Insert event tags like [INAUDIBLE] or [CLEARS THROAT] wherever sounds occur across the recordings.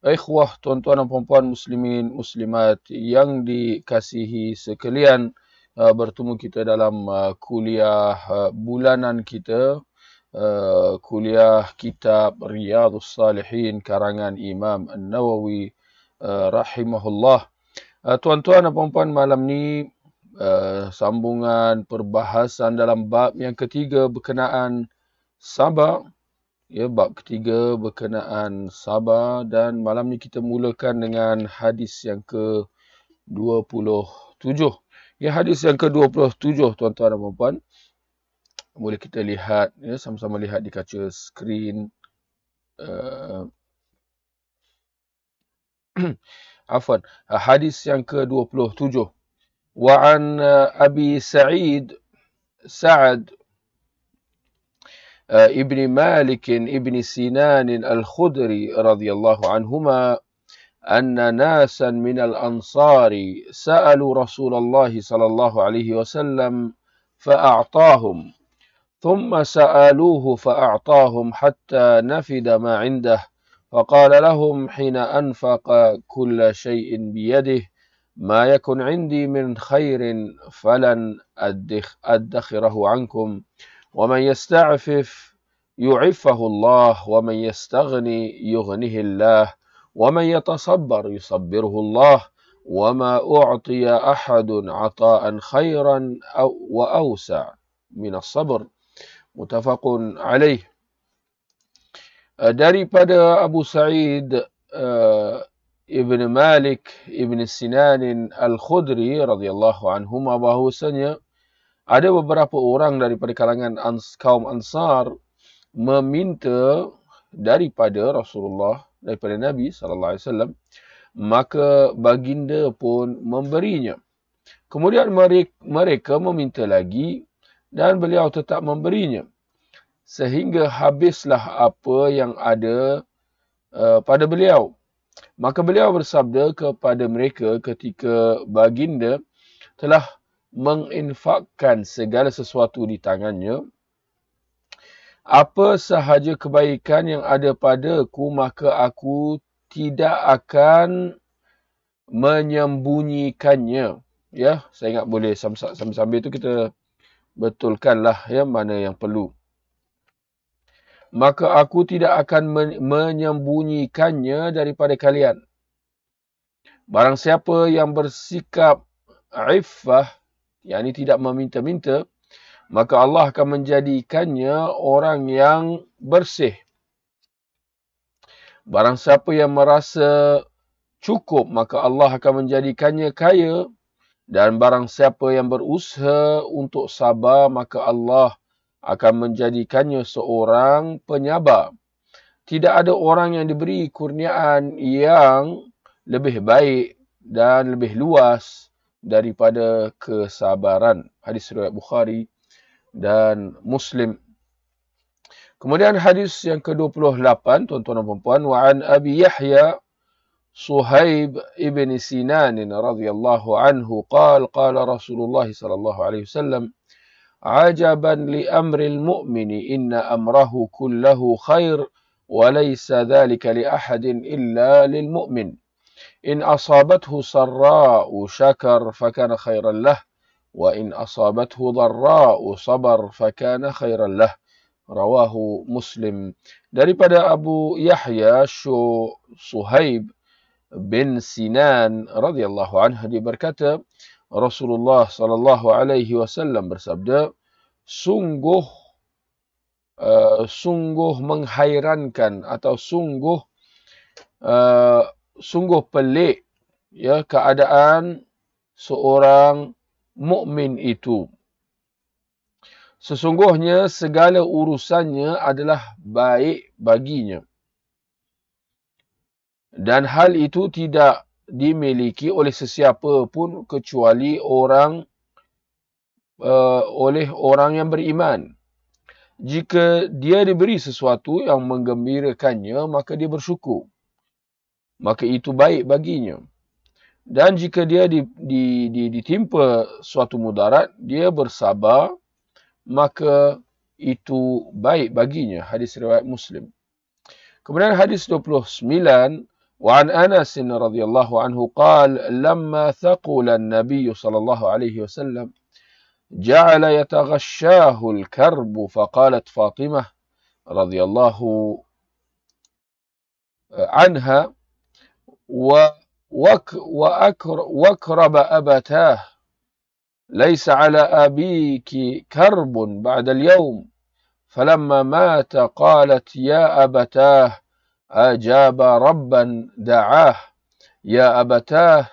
Ikhwah, tuan-tuan dan puan-puan muslimin, muslimat yang dikasihi sekalian, uh, bertemu kita dalam uh, kuliah uh, bulanan kita, kuliah kitab Riyadhus Salihin karangan Imam An-Nawawi rahimahullah. Tuan-tuan dan puan-puan, malam ni sambungan perbahasan dalam bab yang ketiga berkenaan sabar ya bab ketiga berkenaan sabar dan malam ni kita mulakan dengan hadis yang ke 27 ya hadis yang ke 27 tuan-tuan dan puan-puan. Boleh kita lihat ya sama-sama lihat di kaca skrin uh, [CLEARS THROAT] afwan. Hadis yang ke 27 wa an uh, abi sa'id sa'ad ابن مالك ابن سنان الخدري رضي الله عنهما أن ناسا من الأنصار سألوا رسول الله صلى الله عليه وسلم فأعطاهم ثم سألوه فأعطاهم حتى نفد ما عنده فقال لهم حين أنفق كل شيء بيده ما يكن عندي من خير فلن أدخره عنكم. ومن يستعفف يعفه الله ومن يستغني يغنه الله ومن يتصبر يصبره الله وما أعطي أحد عطاء خيرا أو وأوسع من الصبر. متفق عليه. daripada Abu Sa'id uh, Ibn Malik Ibn Sinan Al-Khudri radhiyallahu anhuma bahwasanya ada beberapa orang daripada kalangan ans, kaum Ansar meminta daripada Rasulullah daripada Nabi sallallahu alaihi wasallam maka baginda pun memberinya. Kemudian mereka meminta lagi dan beliau tetap memberinya. Sehingga habislah apa yang ada uh, pada beliau. Maka beliau bersabda kepada mereka ketika baginda telah menginfakkan segala sesuatu di tangannya, apa sahaja kebaikan yang ada padaku, maka aku tidak akan menyembunyikannya. Ya, saya ingat boleh sambil-sambil itu kita betulkanlah ya mana yang perlu. Maka aku tidak akan menyembunyikannya daripada kalian. Barang siapa yang bersikap iffah yang ini tidak meminta-minta, maka Allah akan menjadikannya orang yang bersih. Barang siapa yang merasa cukup, maka Allah akan menjadikannya kaya. Dan barang siapa yang berusaha untuk sabar, maka Allah akan menjadikannya seorang penyabar. Tidak ada orang yang diberi kurniaan yang lebih baik dan lebih luas daripada kesabaran. Hadis riwayat Bukhari dan Muslim. Kemudian hadis yang ke-28 tuan-tuan dan puan-puan wa an Abi Yahya Suhaib ibn Sinan radhiyallahu anhu qala qala Rasulullah sallallahu alaihi wasallam ajaban li amri al-mu'mini inna amrahu kullahu khair wa laysa dhalika li ahadin illa lil mu'min إن أصابته سراء شكر فكان خيرا له وإن أصابته ضراء صبر فكان خيرا له. رواه مسلم. daripada أبو يحيى شو صهيب بن سنان رضي الله عنه دي berkata رسول الله صلى الله عليه وسلم bersabda sungguh uh, sungguh menghairankan atau sungguh uh, sungguh pelik ya keadaan seorang mukmin itu. Sesungguhnya segala urusannya adalah baik baginya. Dan hal itu tidak dimiliki oleh sesiapa pun kecuali orang uh, oleh orang yang beriman. Jika dia diberi sesuatu yang menggembirakannya, maka dia bersyukur Maka itu baik baginya. Dan jika dia di, di, di, ditimpa suatu mudarat, dia bersabar, maka itu baik baginya. Hadis riwayat Muslim. Kemudian hadis 29, وعن أنس رضي الله عنه قال لما ثقل النبي صلى الله عليه وسلم جعل يتغشاه الكرب فقالت فاطمة رضي الله عنها وأكرب أبتاه. ليس على أبيك كرب بعد اليوم. فلما مات قالت يا أبتاه أجاب ربا دعاه. يا أبتاه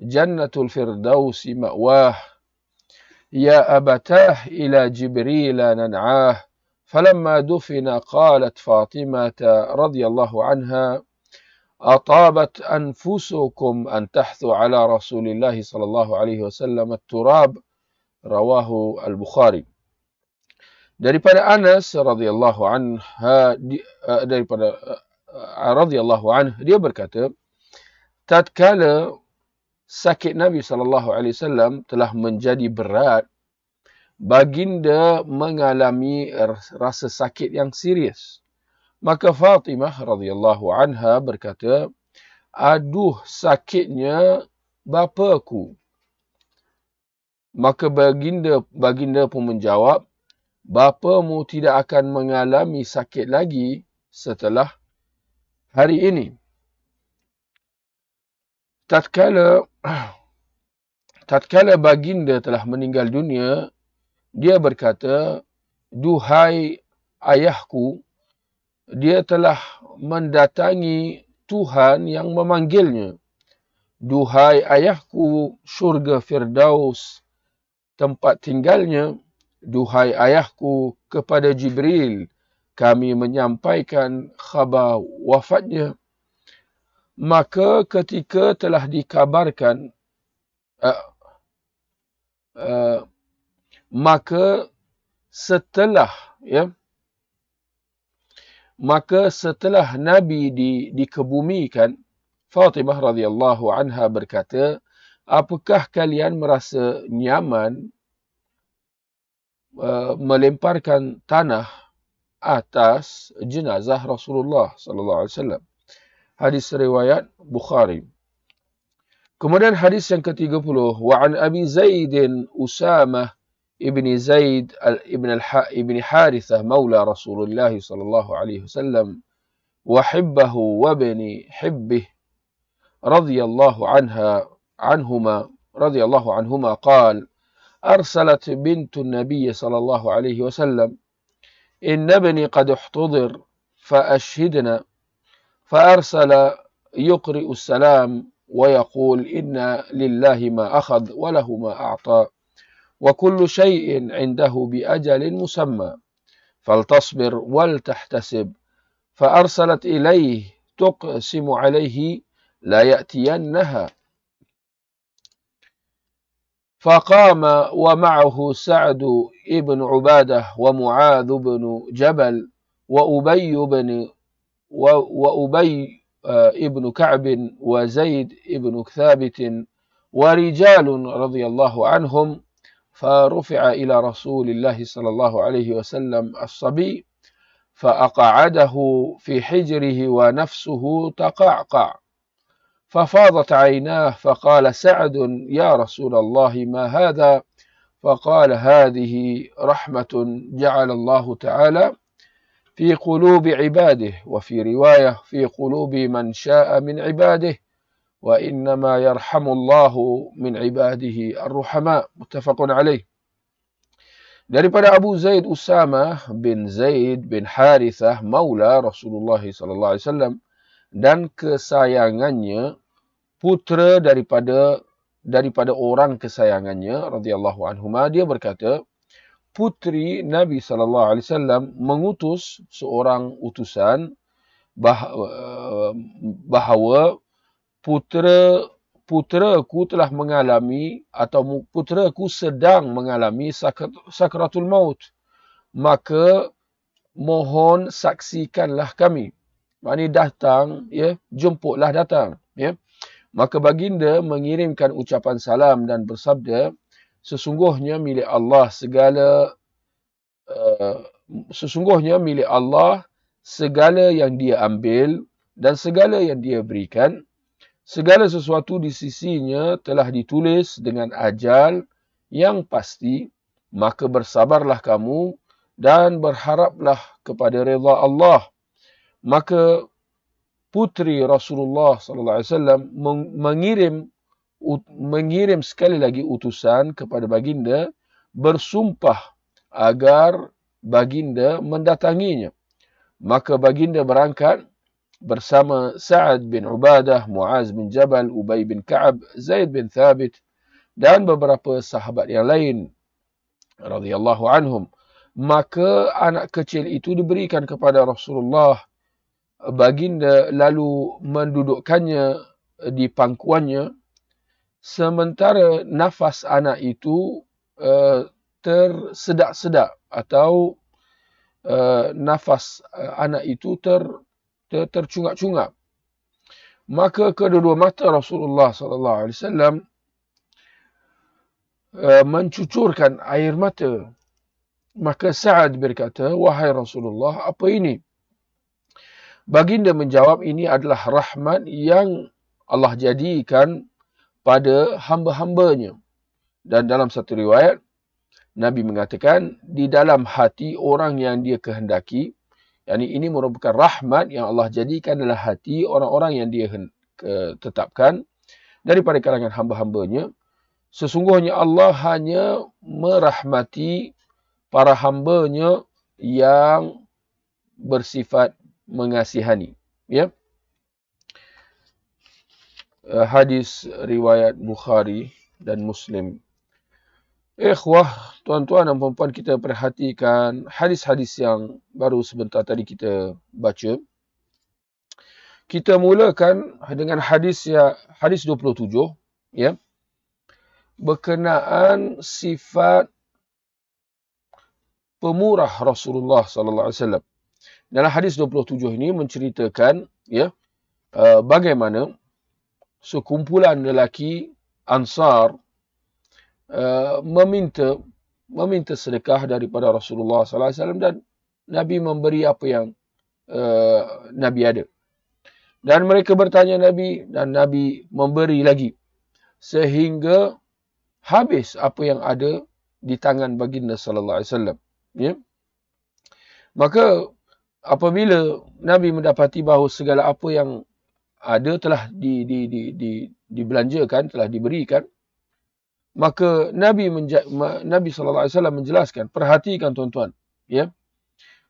جنة الفردوس مأواه. يا أبتاه إلى جبريل ننعاه. فلما دفن قالت فاطمة رضي الله عنها atabat anfusukum an tahthu ala Rasulillah sallallahu alaihi wasallam عليه وسلم Al Bukhari. البخاري daripada Anas radhiyallahu anha daripada radhiyallahu anhu dia berkata tatkala sakit Nabi sallallahu alaihi wasallam telah menjadi berat baginda mengalami rasa sakit yang serius Maka Fatimah radhiyallahu anha berkata, "Aduh sakitnya bapaku." Maka baginda baginda pun menjawab, "Bapamu tidak akan mengalami sakit lagi setelah hari ini." tatkala [CLEARS THROAT] tatkala baginda telah meninggal dunia dia berkata duhai ayahku dia telah mendatangi Tuhan yang memanggilnya. Duhai ayahku syurga firdaus tempat tinggalnya duhai ayahku kepada Jibril kami menyampaikan khabar wafatnya. Maka ketika telah dikabarkan uh, uh, maka setelah ya maka setelah nabi di dikebumikan Fatimah radhiyallahu anha berkata apakah kalian merasa nyaman uh, melemparkan tanah atas jenazah Rasulullah sallallahu alaihi wasallam hadis riwayat Bukhari. Kemudian hadis yang ke-30 wa an Abi Zaid Usamah ابن زيد ابن, الح... ابن حارثة مولى رسول الله صلى الله عليه وسلم وحبه وابن حبه رضي الله عنها عنهما رضي الله عنهما قال أرسلت بنت النبي صلى الله عليه وسلم إن ابني قد احتضر فأشهدنا فأرسل يقرئ السلام ويقول إن لله ما أخذ وله ما أعطى. وكل شيء عنده بأجل مسمى. فلتصبر ولتحتسب. فأرسلت إليه تقسم عليه لا يأتينها. فقام ومعه سعد بن عبادة ومعاذ بن جبل وأبي بن وأبي آه، ابن كعب وزيد ابن ثابت ورجال رضي الله عنهم فرفع إلى رسول الله صلى الله عليه وسلم الصبي فأقعده في حجره ونفسه تقعقع. ففاضت عيناه فقال سعد يا رسول الله ما هذا؟ فقال هذه رحمة جعل الله تعالى في قلوب عباده وفي رواية في قلوب من شاء من عباده وإنما يرحم min ibadihi ar-ruhama muttafaqun عليه daripada Abu Zaid Usamah bin Zaid bin Harithah maula Rasulullah sallallahu alaihi wasallam dan kesayangannya putra daripada daripada orang kesayangannya radhiyallahu anhuma dia berkata putri Nabi sallallahu alaihi wasallam mengutus seorang utusan eh, bahawa, bahawa putera puteraku telah mengalami atau puteraku sedang mengalami sakratul maut. Maka mohon saksikanlah kami. Maknanya datang, ya, jemputlah datang. Ya. Maka baginda mengirimkan ucapan salam dan bersabda, sesungguhnya milik Allah segala uh, sesungguhnya milik Allah segala yang dia ambil dan segala yang dia berikan segala sesuatu di sisinya telah ditulis dengan ajal yang pasti. Maka bersabarlah kamu dan berharaplah kepada redha Allah. Maka putri Rasulullah sallallahu alaihi wasallam mengirim mengirim sekali lagi utusan kepada baginda bersumpah agar baginda mendatanginya. Maka baginda berangkat bersama Sa'ad bin Ubadah, Muaz bin Jabal, Ubay bin Ka'ab, Zaid bin Thabit dan beberapa sahabat yang lain radhiyallahu anhum. Maka anak kecil itu diberikan kepada Rasulullah. Baginda lalu mendudukkannya di pangkuannya sementara nafas anak itu uh, tersedak-sedak atau uh, nafas uh, anak itu ter ter tercungap-cungap. Maka kedua-dua mata Rasulullah sallallahu alaihi wasallam eh, mencucurkan air mata. Maka Sa'ad berkata, "Wahai Rasulullah, apa ini?" Baginda menjawab, "Ini adalah rahmat yang Allah jadikan pada hamba-hambanya." Dan dalam satu riwayat, Nabi mengatakan, di dalam hati orang yang dia kehendaki, Yani ini merupakan rahmat yang Allah jadikan dalam hati orang-orang yang dia tetapkan daripada kalangan hamba-hambanya. Sesungguhnya Allah hanya merahmati para hambanya yang bersifat mengasihani. Ya. Eh, hadis riwayat Bukhari dan Muslim Ikhwah, tuan-tuan dan puan kita perhatikan hadis-hadis yang baru sebentar tadi kita baca. Kita mulakan dengan hadis ya hadis 27 ya. Berkenaan sifat pemurah Rasulullah sallallahu alaihi wasallam. Dalam hadis 27 ini menceritakan ya uh, bagaimana sekumpulan lelaki Ansar Uh, meminta meminta sedekah daripada Rasulullah sallallahu alaihi wasallam dan Nabi memberi apa yang uh, Nabi ada. Dan mereka bertanya Nabi dan Nabi memberi lagi sehingga habis apa yang ada di tangan baginda sallallahu alaihi wasallam. Ya. Maka apabila Nabi mendapati bahawa segala apa yang ada telah di, di, di, di, dibelanjakan, telah diberikan, maka Nabi Nabi sallallahu alaihi wasallam menjelaskan perhatikan tuan-tuan ya.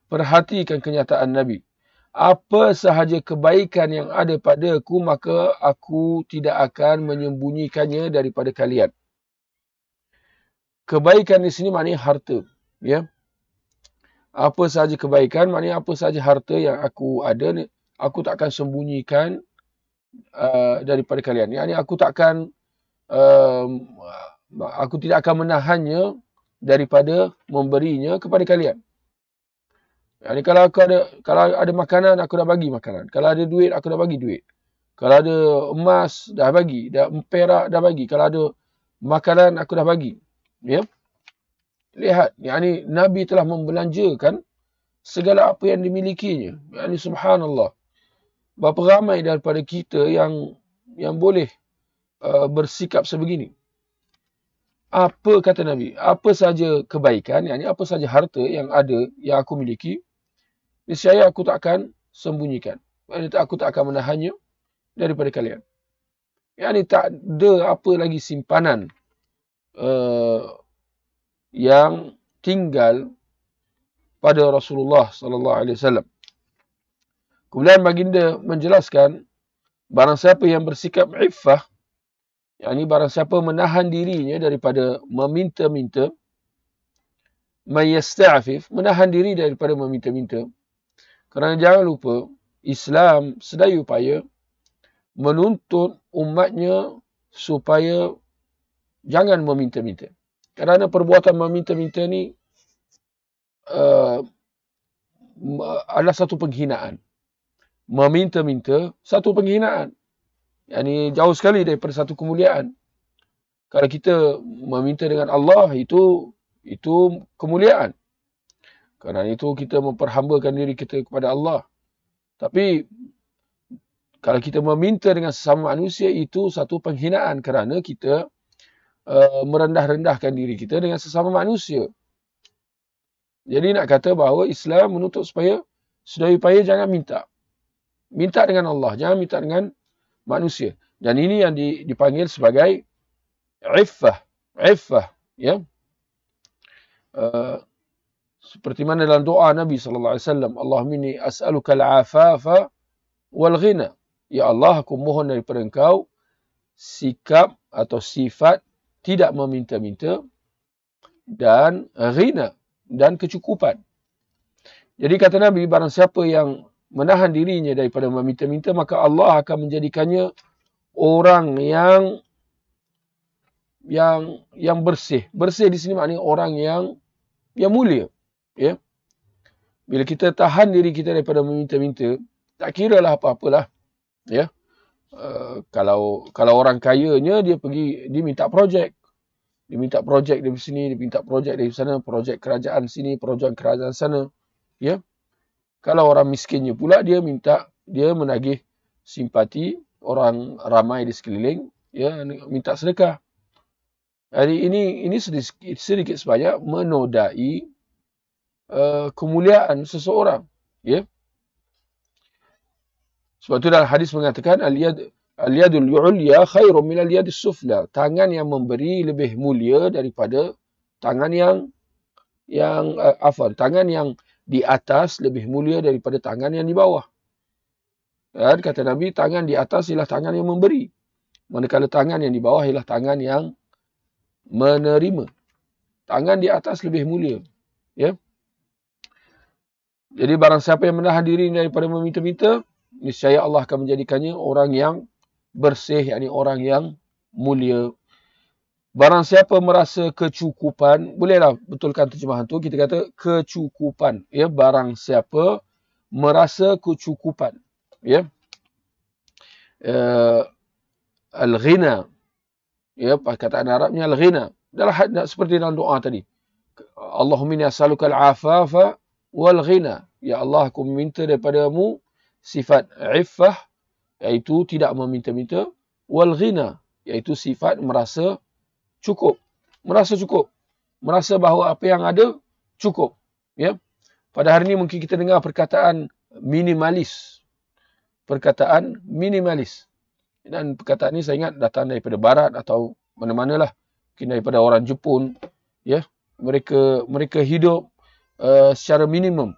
Perhatikan kenyataan Nabi. Apa sahaja kebaikan yang ada padaku maka aku tidak akan menyembunyikannya daripada kalian. Kebaikan di sini maknanya harta ya. Apa sahaja kebaikan maknanya apa sahaja harta yang aku ada aku tak akan sembunyikan uh, daripada kalian. Yakni aku tak akan uh, aku tidak akan menahannya daripada memberinya kepada kalian. Yani kalau aku ada kalau ada makanan aku dah bagi makanan. Kalau ada duit aku dah bagi duit. Kalau ada emas dah bagi, dah perak dah bagi. Kalau ada makanan aku dah bagi. Ya. Lihat, yani Nabi telah membelanjakan segala apa yang dimilikinya. Yani subhanallah. Berapa ramai daripada kita yang yang boleh uh, bersikap sebegini apa kata Nabi? Apa saja kebaikan, yakni apa saja harta yang ada yang aku miliki, niscaya aku tak akan sembunyikan. Aku tak akan menahannya daripada kalian. Yang tak ada apa lagi simpanan uh, yang tinggal pada Rasulullah sallallahu alaihi wasallam. Kemudian baginda menjelaskan barang siapa yang bersikap iffah yang ini barang siapa menahan dirinya daripada meminta-minta. Mayasta'afif. Menahan diri daripada meminta-minta. Kerana jangan lupa. Islam sedaya upaya menuntut umatnya supaya jangan meminta-minta. Kerana perbuatan meminta-minta ni uh, adalah satu penghinaan. Meminta-minta satu penghinaan. Yang ini jauh sekali daripada satu kemuliaan. Kalau kita meminta dengan Allah itu itu kemuliaan. Kerana itu kita memperhambakan diri kita kepada Allah. Tapi kalau kita meminta dengan sesama manusia itu satu penghinaan kerana kita uh, merendah-rendahkan diri kita dengan sesama manusia. Jadi nak kata bahawa Islam menuntut supaya sedaya upaya jangan minta. Minta dengan Allah, jangan minta dengan manusia. Dan ini yang dipanggil sebagai iffah. Iffah. Ya. Uh, seperti mana dalam doa Nabi wasallam, Allahumma inni as'aluka al-afafa wal ghina. Ya Allah, aku mohon daripada Engau sikap atau sifat tidak meminta-minta dan ghina dan kecukupan. Jadi kata Nabi, barang siapa yang menahan dirinya daripada meminta-minta, maka Allah akan menjadikannya orang yang yang yang bersih. Bersih di sini maknanya orang yang yang mulia. Ya. Bila kita tahan diri kita daripada meminta-minta, tak kira lah apa-apalah. Ya. Uh, kalau kalau orang kayanya dia pergi dia minta projek dia minta projek dari sini, dia minta projek dari sana, projek kerajaan sini, projek kerajaan sana. Ya. Kalau orang miskinnya pula dia minta dia menagih simpati orang ramai di sekeliling, ya, minta sedekah. Jadi ini ini sedikit, sedikit sebanyak menodai uh, kemuliaan seseorang, ya. Sebab itu dalam hadis mengatakan aliyad Al-yadul yu'ulya khairum min al-yadis sufla. Tangan yang memberi lebih mulia daripada tangan yang yang uh, afan, tangan yang di atas lebih mulia daripada tangan yang di bawah. Dan kata Nabi, tangan di atas ialah tangan yang memberi. Manakala tangan yang di bawah ialah tangan yang menerima. Tangan di atas lebih mulia. Ya. Jadi barang siapa yang menahan diri daripada meminta-minta, niscaya Allah akan menjadikannya orang yang bersih, yakni orang yang mulia. Barang siapa merasa kecukupan, bolehlah betulkan terjemahan tu, kita kata kecukupan. Ya, barang siapa merasa kecukupan. Ya. Uh, Al-ghina. Ya, perkataan Arabnya al-ghina. Dalam seperti dalam doa tadi. Allahumma inni as'aluka al-afafa wal ghina. Ya Allah, aku meminta daripadamu sifat iffah iaitu tidak meminta-minta wal ghina iaitu sifat merasa cukup. Merasa cukup. Merasa bahawa apa yang ada cukup. Ya. Pada hari ini mungkin kita dengar perkataan minimalis. Perkataan minimalis. Dan perkataan ini saya ingat datang daripada barat atau mana-manalah. Mungkin daripada orang Jepun. Ya. Mereka mereka hidup uh, secara minimum.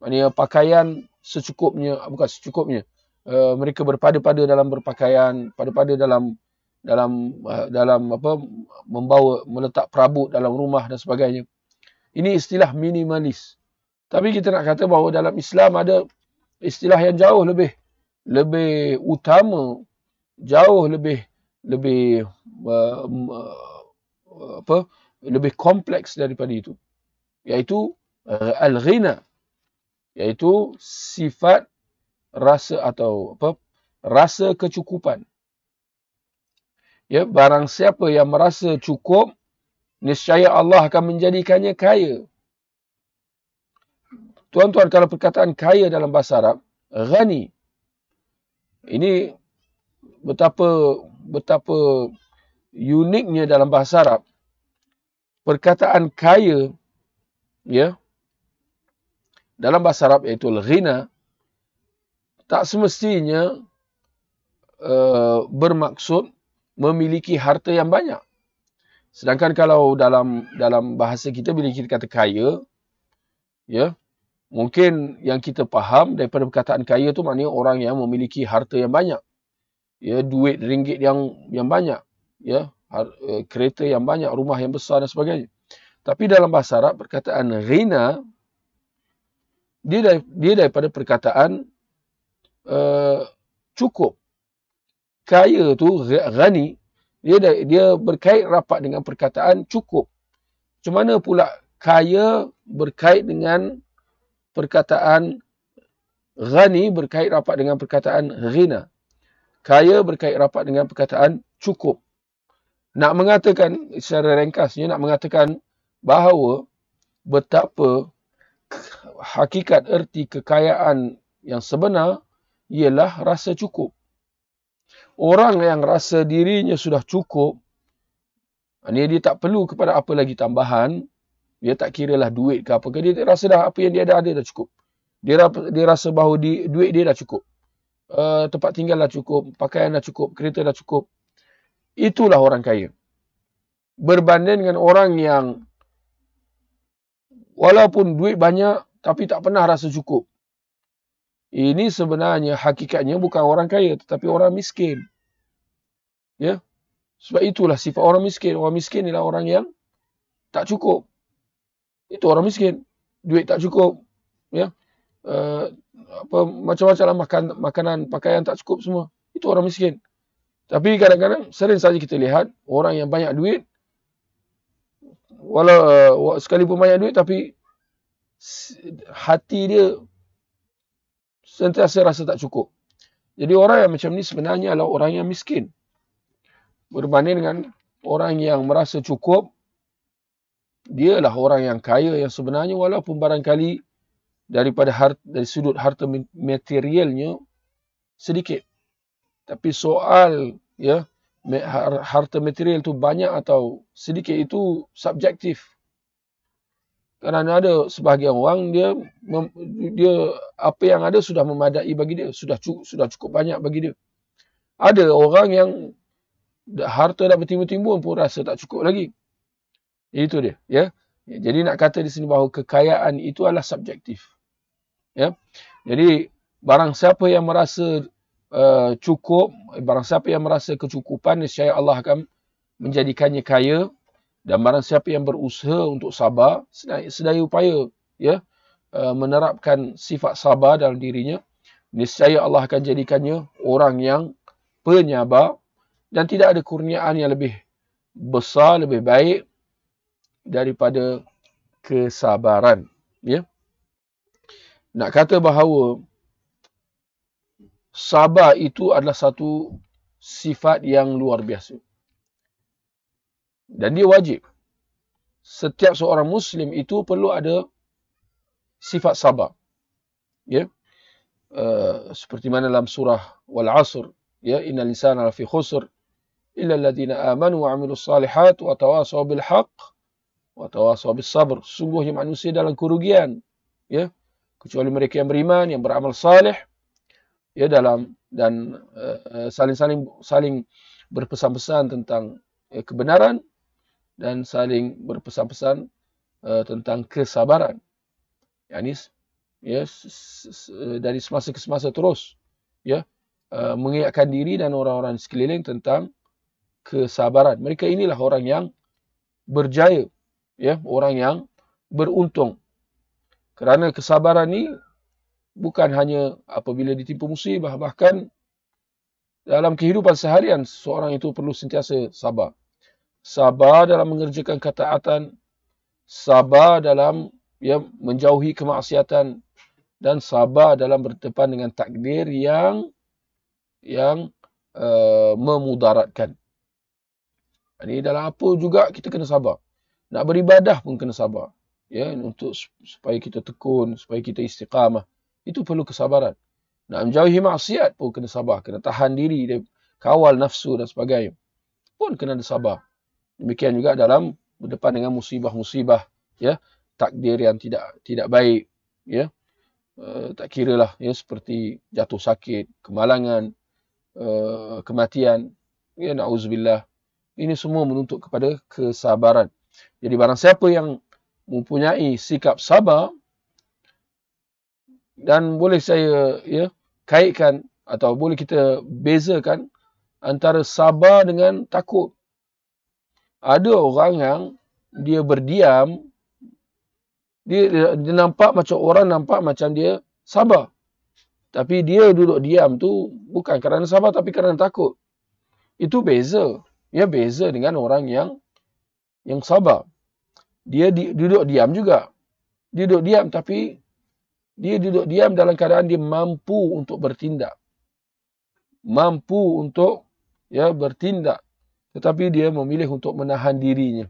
Maknanya pakaian secukupnya bukan secukupnya. Uh, mereka berpada-pada dalam berpakaian, pada-pada dalam dalam uh, dalam apa membawa meletak perabot dalam rumah dan sebagainya. Ini istilah minimalis. Tapi kita nak kata bahawa dalam Islam ada istilah yang jauh lebih lebih utama, jauh lebih lebih uh, uh, apa lebih kompleks daripada itu. Iaitu uh, al-ghina. Iaitu sifat rasa atau apa rasa kecukupan. Ya, barang siapa yang merasa cukup, niscaya Allah akan menjadikannya kaya. Tuan-tuan, kalau perkataan kaya dalam bahasa Arab, ghani. Ini betapa betapa uniknya dalam bahasa Arab. Perkataan kaya, ya, dalam bahasa Arab iaitu ghina, tak semestinya uh, bermaksud memiliki harta yang banyak. Sedangkan kalau dalam dalam bahasa kita bila kita kata kaya, ya, mungkin yang kita faham daripada perkataan kaya tu maknanya orang yang memiliki harta yang banyak. Ya, duit ringgit yang yang banyak, ya, uh, kereta yang banyak, rumah yang besar dan sebagainya. Tapi dalam bahasa Arab perkataan rina dia dia daripada perkataan uh, cukup. Kaya tu, ghani, Dia dia berkait rapat dengan perkataan cukup. Macam mana pula kaya berkait dengan perkataan ghani berkait rapat dengan perkataan ghina. Kaya berkait rapat dengan perkataan cukup. Nak mengatakan secara ringkasnya nak mengatakan bahawa betapa hakikat erti kekayaan yang sebenar ialah rasa cukup. Orang yang rasa dirinya sudah cukup, ini dia tak perlu kepada apa lagi tambahan, dia tak kira lah duit ke apa ke, dia rasa dah apa yang dia ada, ada dah cukup. Dia, dia rasa bahawa di, duit dia dah cukup. Uh, tempat tinggal dah cukup, pakaian dah cukup, kereta dah cukup. Itulah orang kaya. Berbanding dengan orang yang walaupun duit banyak, tapi tak pernah rasa cukup. Ini sebenarnya hakikatnya bukan orang kaya tetapi orang miskin. Ya. Sebab itulah sifat orang miskin. Orang miskin ialah orang yang tak cukup. Itu orang miskin. Duit tak cukup. Ya. Uh, apa macam-macam lah makan, makanan, pakaian tak cukup semua. Itu orang miskin. Tapi kadang-kadang sering saja kita lihat orang yang banyak duit walau uh, sekalipun banyak duit tapi hati dia sentiasa rasa tak cukup. Jadi orang yang macam ni sebenarnya adalah orang yang miskin. Berbanding dengan orang yang merasa cukup, dia adalah orang yang kaya yang sebenarnya walaupun barangkali daripada hart, dari sudut harta materialnya sedikit. Tapi soal ya harta material itu banyak atau sedikit itu subjektif kerana ada sebahagian orang dia dia apa yang ada sudah memadai bagi dia sudah cukup, sudah cukup banyak bagi dia. Ada orang yang harta dah bertimbun-timbun pun rasa tak cukup lagi. Itu dia ya. Jadi nak kata di sini bahawa kekayaan itu adalah subjektif ya. Jadi barang siapa yang merasa uh, cukup barang siapa yang merasa kecukupan niscaya Allah akan menjadikannya kaya dan barang siapa yang berusaha untuk sabar sedaya upaya ya uh, menerapkan sifat sabar dalam dirinya niscaya Allah akan jadikannya orang yang penyabar dan tidak ada kurniaan yang lebih besar lebih baik daripada kesabaran ya. Nak kata bahawa sabar itu adalah satu sifat yang luar biasa dan dia wajib. Setiap seorang Muslim itu perlu ada sifat sabar. Ya. Uh, seperti mana dalam surah Wal Asr, ya, innal insana lafi khusr illa alladhina amanu wa 'amilus salihat wa tawasaw bil haqq wa tawasaw bis sabr. Sungguhnya manusia dalam kerugian, ya. Kecuali mereka yang beriman, yang beramal saleh, ya dalam dan saling-saling uh, saling berpesan-pesan tentang uh, kebenaran dan saling berpesan-pesan uh, tentang kesabaran. Yang ya dari semasa ke semasa terus ya uh, mengingatkan diri dan orang-orang sekeliling tentang kesabaran. Mereka inilah orang yang berjaya ya, orang yang beruntung. Kerana kesabaran ni bukan hanya apabila ditimpa musibah bahkan dalam kehidupan seharian seorang itu perlu sentiasa sabar sabar dalam mengerjakan ketaatan, sabar dalam ya menjauhi kemaksiatan dan sabar dalam berdepan dengan takdir yang yang uh, memudaratkan. Ini dalam apa juga kita kena sabar. Nak beribadah pun kena sabar. Ya, untuk supaya kita tekun, supaya kita istiqamah. Itu perlu kesabaran. Nak menjauhi maksiat pun kena sabar. Kena tahan diri, kawal nafsu dan sebagainya. Pun kena ada sabar. Demikian juga dalam berdepan dengan musibah-musibah, ya, takdir yang tidak tidak baik, ya. Uh, tak kiralah ya seperti jatuh sakit, kemalangan, uh, kematian, ya nauzubillah. Ini semua menuntut kepada kesabaran. Jadi barang siapa yang mempunyai sikap sabar dan boleh saya ya kaitkan atau boleh kita bezakan antara sabar dengan takut ada orang yang dia berdiam dia, dia nampak macam orang nampak macam dia sabar tapi dia duduk diam tu bukan kerana sabar tapi kerana takut itu beza Ya beza dengan orang yang yang sabar. Dia di, duduk diam juga. Dia duduk diam tapi dia duduk diam dalam keadaan dia mampu untuk bertindak. Mampu untuk ya bertindak. Tetapi dia memilih untuk menahan dirinya.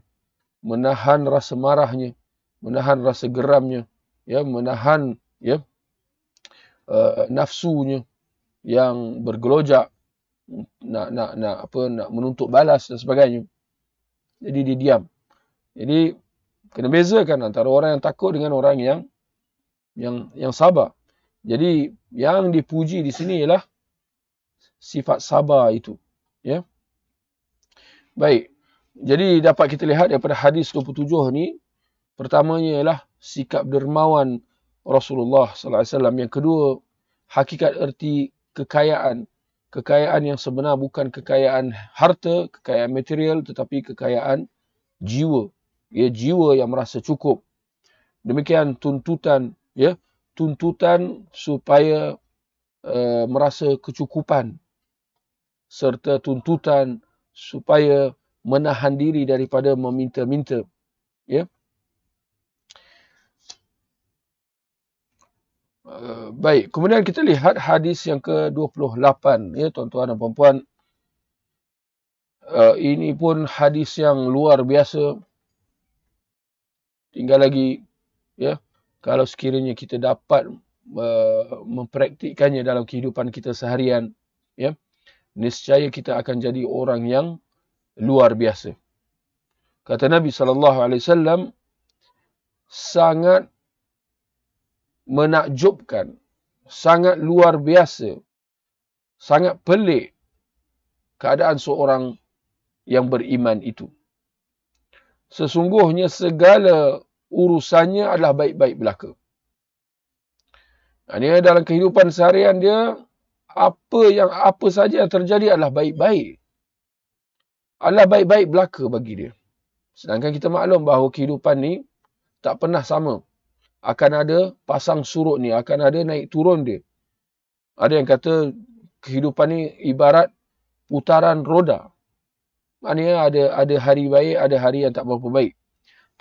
Menahan rasa marahnya. Menahan rasa geramnya. Ya, menahan ya uh, nafsunya yang bergelojak nak nak nak apa nak menuntut balas dan sebagainya. Jadi dia diam. Jadi kena bezakan antara orang yang takut dengan orang yang yang yang sabar. Jadi yang dipuji di sini ialah sifat sabar itu, ya. Baik. Jadi dapat kita lihat daripada hadis 27 ni pertamanya ialah sikap dermawan Rasulullah sallallahu alaihi wasallam, yang kedua hakikat erti kekayaan kekayaan yang sebenar bukan kekayaan harta, kekayaan material tetapi kekayaan jiwa. Ya, jiwa yang merasa cukup. Demikian tuntutan, ya, tuntutan supaya uh, merasa kecukupan serta tuntutan supaya menahan diri daripada meminta-minta. Ya. Uh, baik, kemudian kita lihat hadis yang ke-28 ya tuan-tuan dan puan-puan. Uh, ini pun hadis yang luar biasa. Tinggal lagi ya kalau sekiranya kita dapat uh, mempraktikkannya dalam kehidupan kita seharian ya niscaya kita akan jadi orang yang luar biasa. Kata Nabi sallallahu alaihi wasallam sangat menakjubkan, sangat luar biasa, sangat pelik keadaan seorang yang beriman itu. Sesungguhnya segala urusannya adalah baik-baik belaka. Ini dalam kehidupan seharian dia, apa yang apa saja yang terjadi adalah baik-baik. Adalah baik-baik belaka bagi dia. Sedangkan kita maklum bahawa kehidupan ni tak pernah sama akan ada pasang surut ni, akan ada naik turun dia. Ada yang kata kehidupan ni ibarat putaran roda. Maknanya ada ada hari baik, ada hari yang tak berapa baik.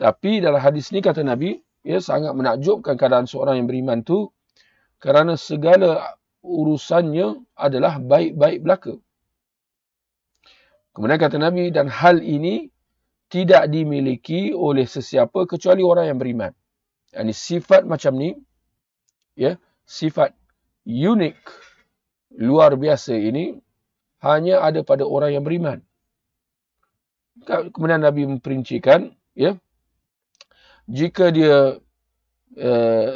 Tapi dalam hadis ni kata Nabi, ya sangat menakjubkan keadaan seorang yang beriman tu kerana segala urusannya adalah baik-baik belaka. Kemudian kata Nabi dan hal ini tidak dimiliki oleh sesiapa kecuali orang yang beriman. Yani sifat macam ni, ya, sifat unik, luar biasa ini hanya ada pada orang yang beriman. Kemudian Nabi memperincikan, ya, jika dia uh,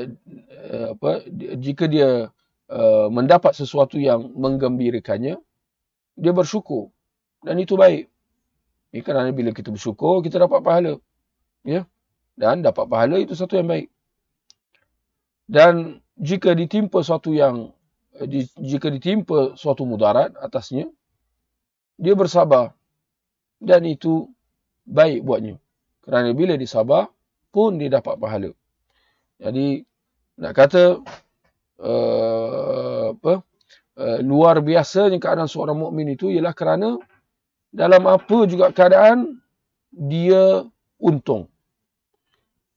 uh, apa, jika dia uh, mendapat sesuatu yang menggembirakannya, dia bersyukur dan itu baik. Ini kerana bila kita bersyukur, kita dapat pahala. Ya dan dapat pahala itu satu yang baik. Dan jika ditimpa suatu yang jika ditimpa suatu mudarat atasnya dia bersabar dan itu baik buatnya. Kerana bila disabar pun dia dapat pahala. Jadi nak kata uh, apa? Uh, luar biasanya keadaan seorang mukmin itu ialah kerana dalam apa juga keadaan dia untung.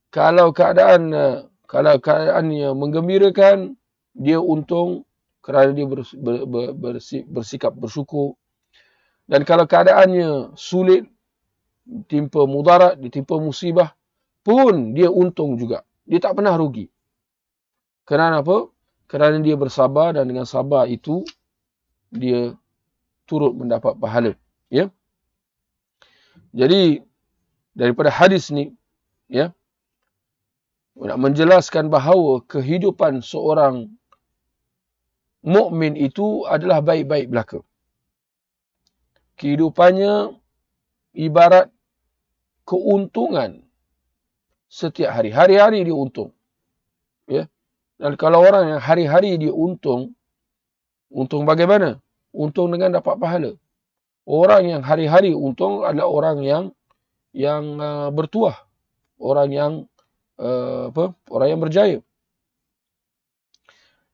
Kalau keadaan eh, kalau keadaannya menggembirakan dia untung kerana dia ber, ber, ber, bersikap bersyukur. Dan kalau keadaannya sulit timpa mudarat ditimpa musibah pun dia untung juga. Dia tak pernah rugi. Kerana apa kerana dia bersabar dan dengan sabar itu dia turut mendapat pahala ya jadi daripada hadis ni ya nak menjelaskan bahawa kehidupan seorang mukmin itu adalah baik-baik belaka. Kehidupannya ibarat keuntungan setiap hari. Hari-hari dia untung. Ya. Dan kalau orang yang hari-hari dia untung, untung bagaimana? Untung dengan dapat pahala. Orang yang hari-hari untung adalah orang yang yang uh, bertuah. Orang yang uh, apa orang yang berjaya.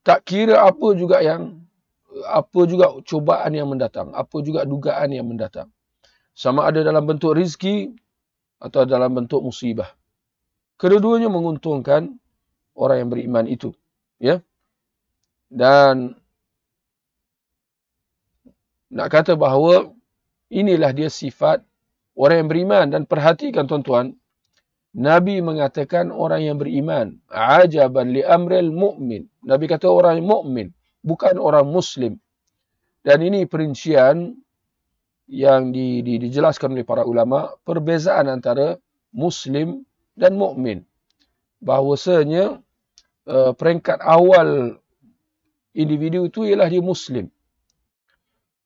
Tak kira apa juga yang apa juga cubaan yang mendatang, apa juga dugaan yang mendatang. sama ada dalam bentuk rizki atau dalam bentuk musibah. Kedua-duanya menguntungkan orang yang beriman itu. Ya. Dan nak kata bahawa inilah dia sifat orang yang beriman. Dan perhatikan tuan-tuan, Nabi mengatakan orang yang beriman. Ajaban li amril mu'min. Nabi kata orang yang mu'min. Bukan orang muslim. Dan ini perincian yang di, di, dijelaskan oleh para ulama. Perbezaan antara muslim dan mu'min. Bahawasanya uh, peringkat awal individu itu ialah dia muslim.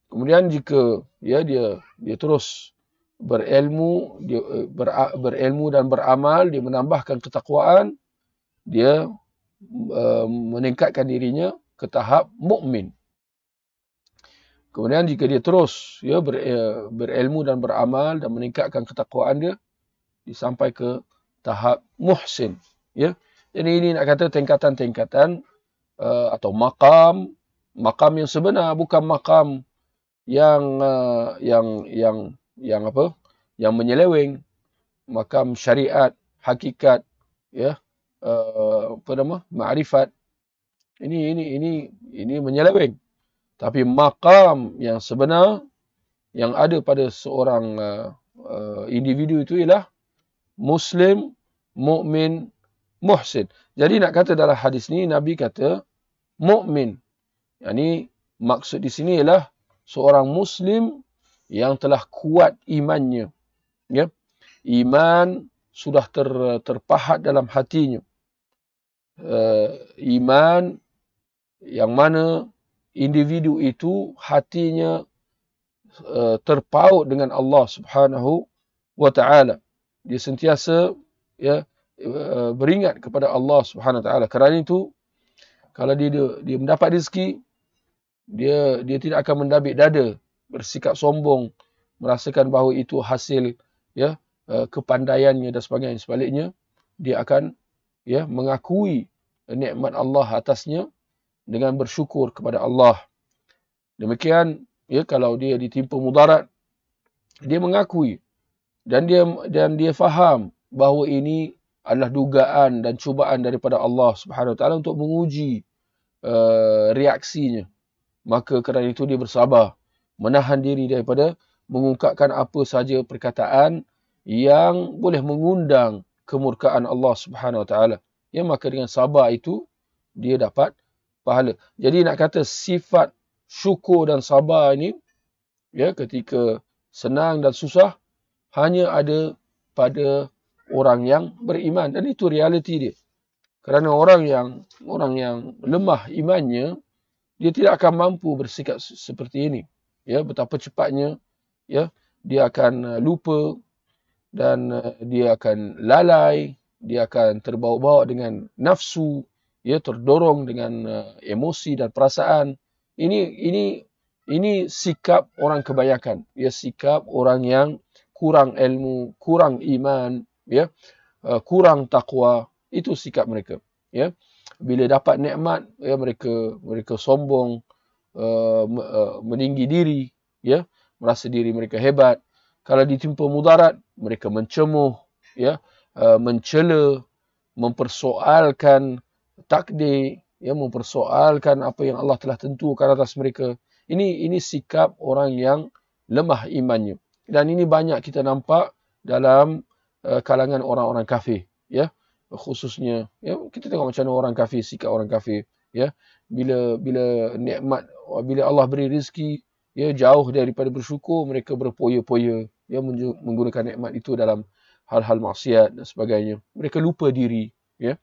Kemudian jika ya dia dia terus berilmu dia eh, ber, berilmu dan beramal dia menambahkan ketakwaan dia uh, meningkatkan dirinya ke tahap mukmin kemudian jika dia terus ya ber, uh, berilmu dan beramal dan meningkatkan ketakwaan dia disampai ke tahap muhsin ya. Jadi ini nak kata tingkatan-tingkatan uh, atau makam makam yang sebenar bukan makam yang uh, yang yang yang apa? Yang menyeleweng. Makam syariat hakikat ya. Uh, apa nama? Makrifat ini ini ini ini menyeleweng. Tapi makam yang sebenar yang ada pada seorang uh, uh, individu itu ialah muslim mukmin muhsin jadi nak kata dalam hadis ni nabi kata mukmin yakni maksud di sini ialah seorang muslim yang telah kuat imannya. Ya. Iman sudah ter, terpahat dalam hatinya. Uh, iman yang mana individu itu hatinya uh, terpaut dengan Allah Subhanahu wa taala. Dia sentiasa ya uh, beringat kepada Allah Subhanahu wa taala. Kerana itu kalau dia, dia dia mendapat rezeki dia dia tidak akan mendabik dada bersikap sombong merasakan bahawa itu hasil ya uh, kepandaiannya dan sebagainya sebaliknya dia akan ya mengakui nikmat Allah atasnya dengan bersyukur kepada Allah demikian ya kalau dia ditimpa mudarat dia mengakui dan dia dan dia faham bahawa ini adalah dugaan dan cubaan daripada Allah Subhanahu Wa Taala untuk menguji uh, reaksinya maka kerana itu dia bersabar menahan diri daripada mengungkapkan apa saja perkataan yang boleh mengundang kemurkaan Allah Subhanahu Wa Taala. Ya maka dengan sabar itu dia dapat pahala. Jadi nak kata sifat syukur dan sabar ini ya ketika senang dan susah hanya ada pada orang yang beriman. Dan itu realiti dia. Kerana orang yang orang yang lemah imannya dia tidak akan mampu bersikap seperti ini. Ya betapa cepatnya ya dia akan uh, lupa dan uh, dia akan lalai dia akan terbawa-bawa dengan nafsu ya terdorong dengan uh, emosi dan perasaan. Ini ini ini sikap orang kebanyakan. Ya sikap orang yang kurang ilmu kurang iman ya kurang takwa itu sikap mereka ya bila dapat nikmat ya mereka mereka sombong Uh, uh, meninggi diri, ya, merasa diri mereka hebat. Kalau ditimpa mudarat, mereka mencemuh, ya, uh, mencela, mempersoalkan takdir, ya, mempersoalkan apa yang Allah telah tentukan atas mereka. Ini ini sikap orang yang lemah imannya. Dan ini banyak kita nampak dalam uh, kalangan orang-orang kafir, ya. Khususnya, ya, kita tengok macam mana orang kafir, sikap orang kafir, ya. Bila bila nikmat bila Allah beri rezeki ya jauh daripada bersyukur mereka berpoya-poya ya menggunakan nikmat itu dalam hal-hal maksiat dan sebagainya mereka lupa diri ya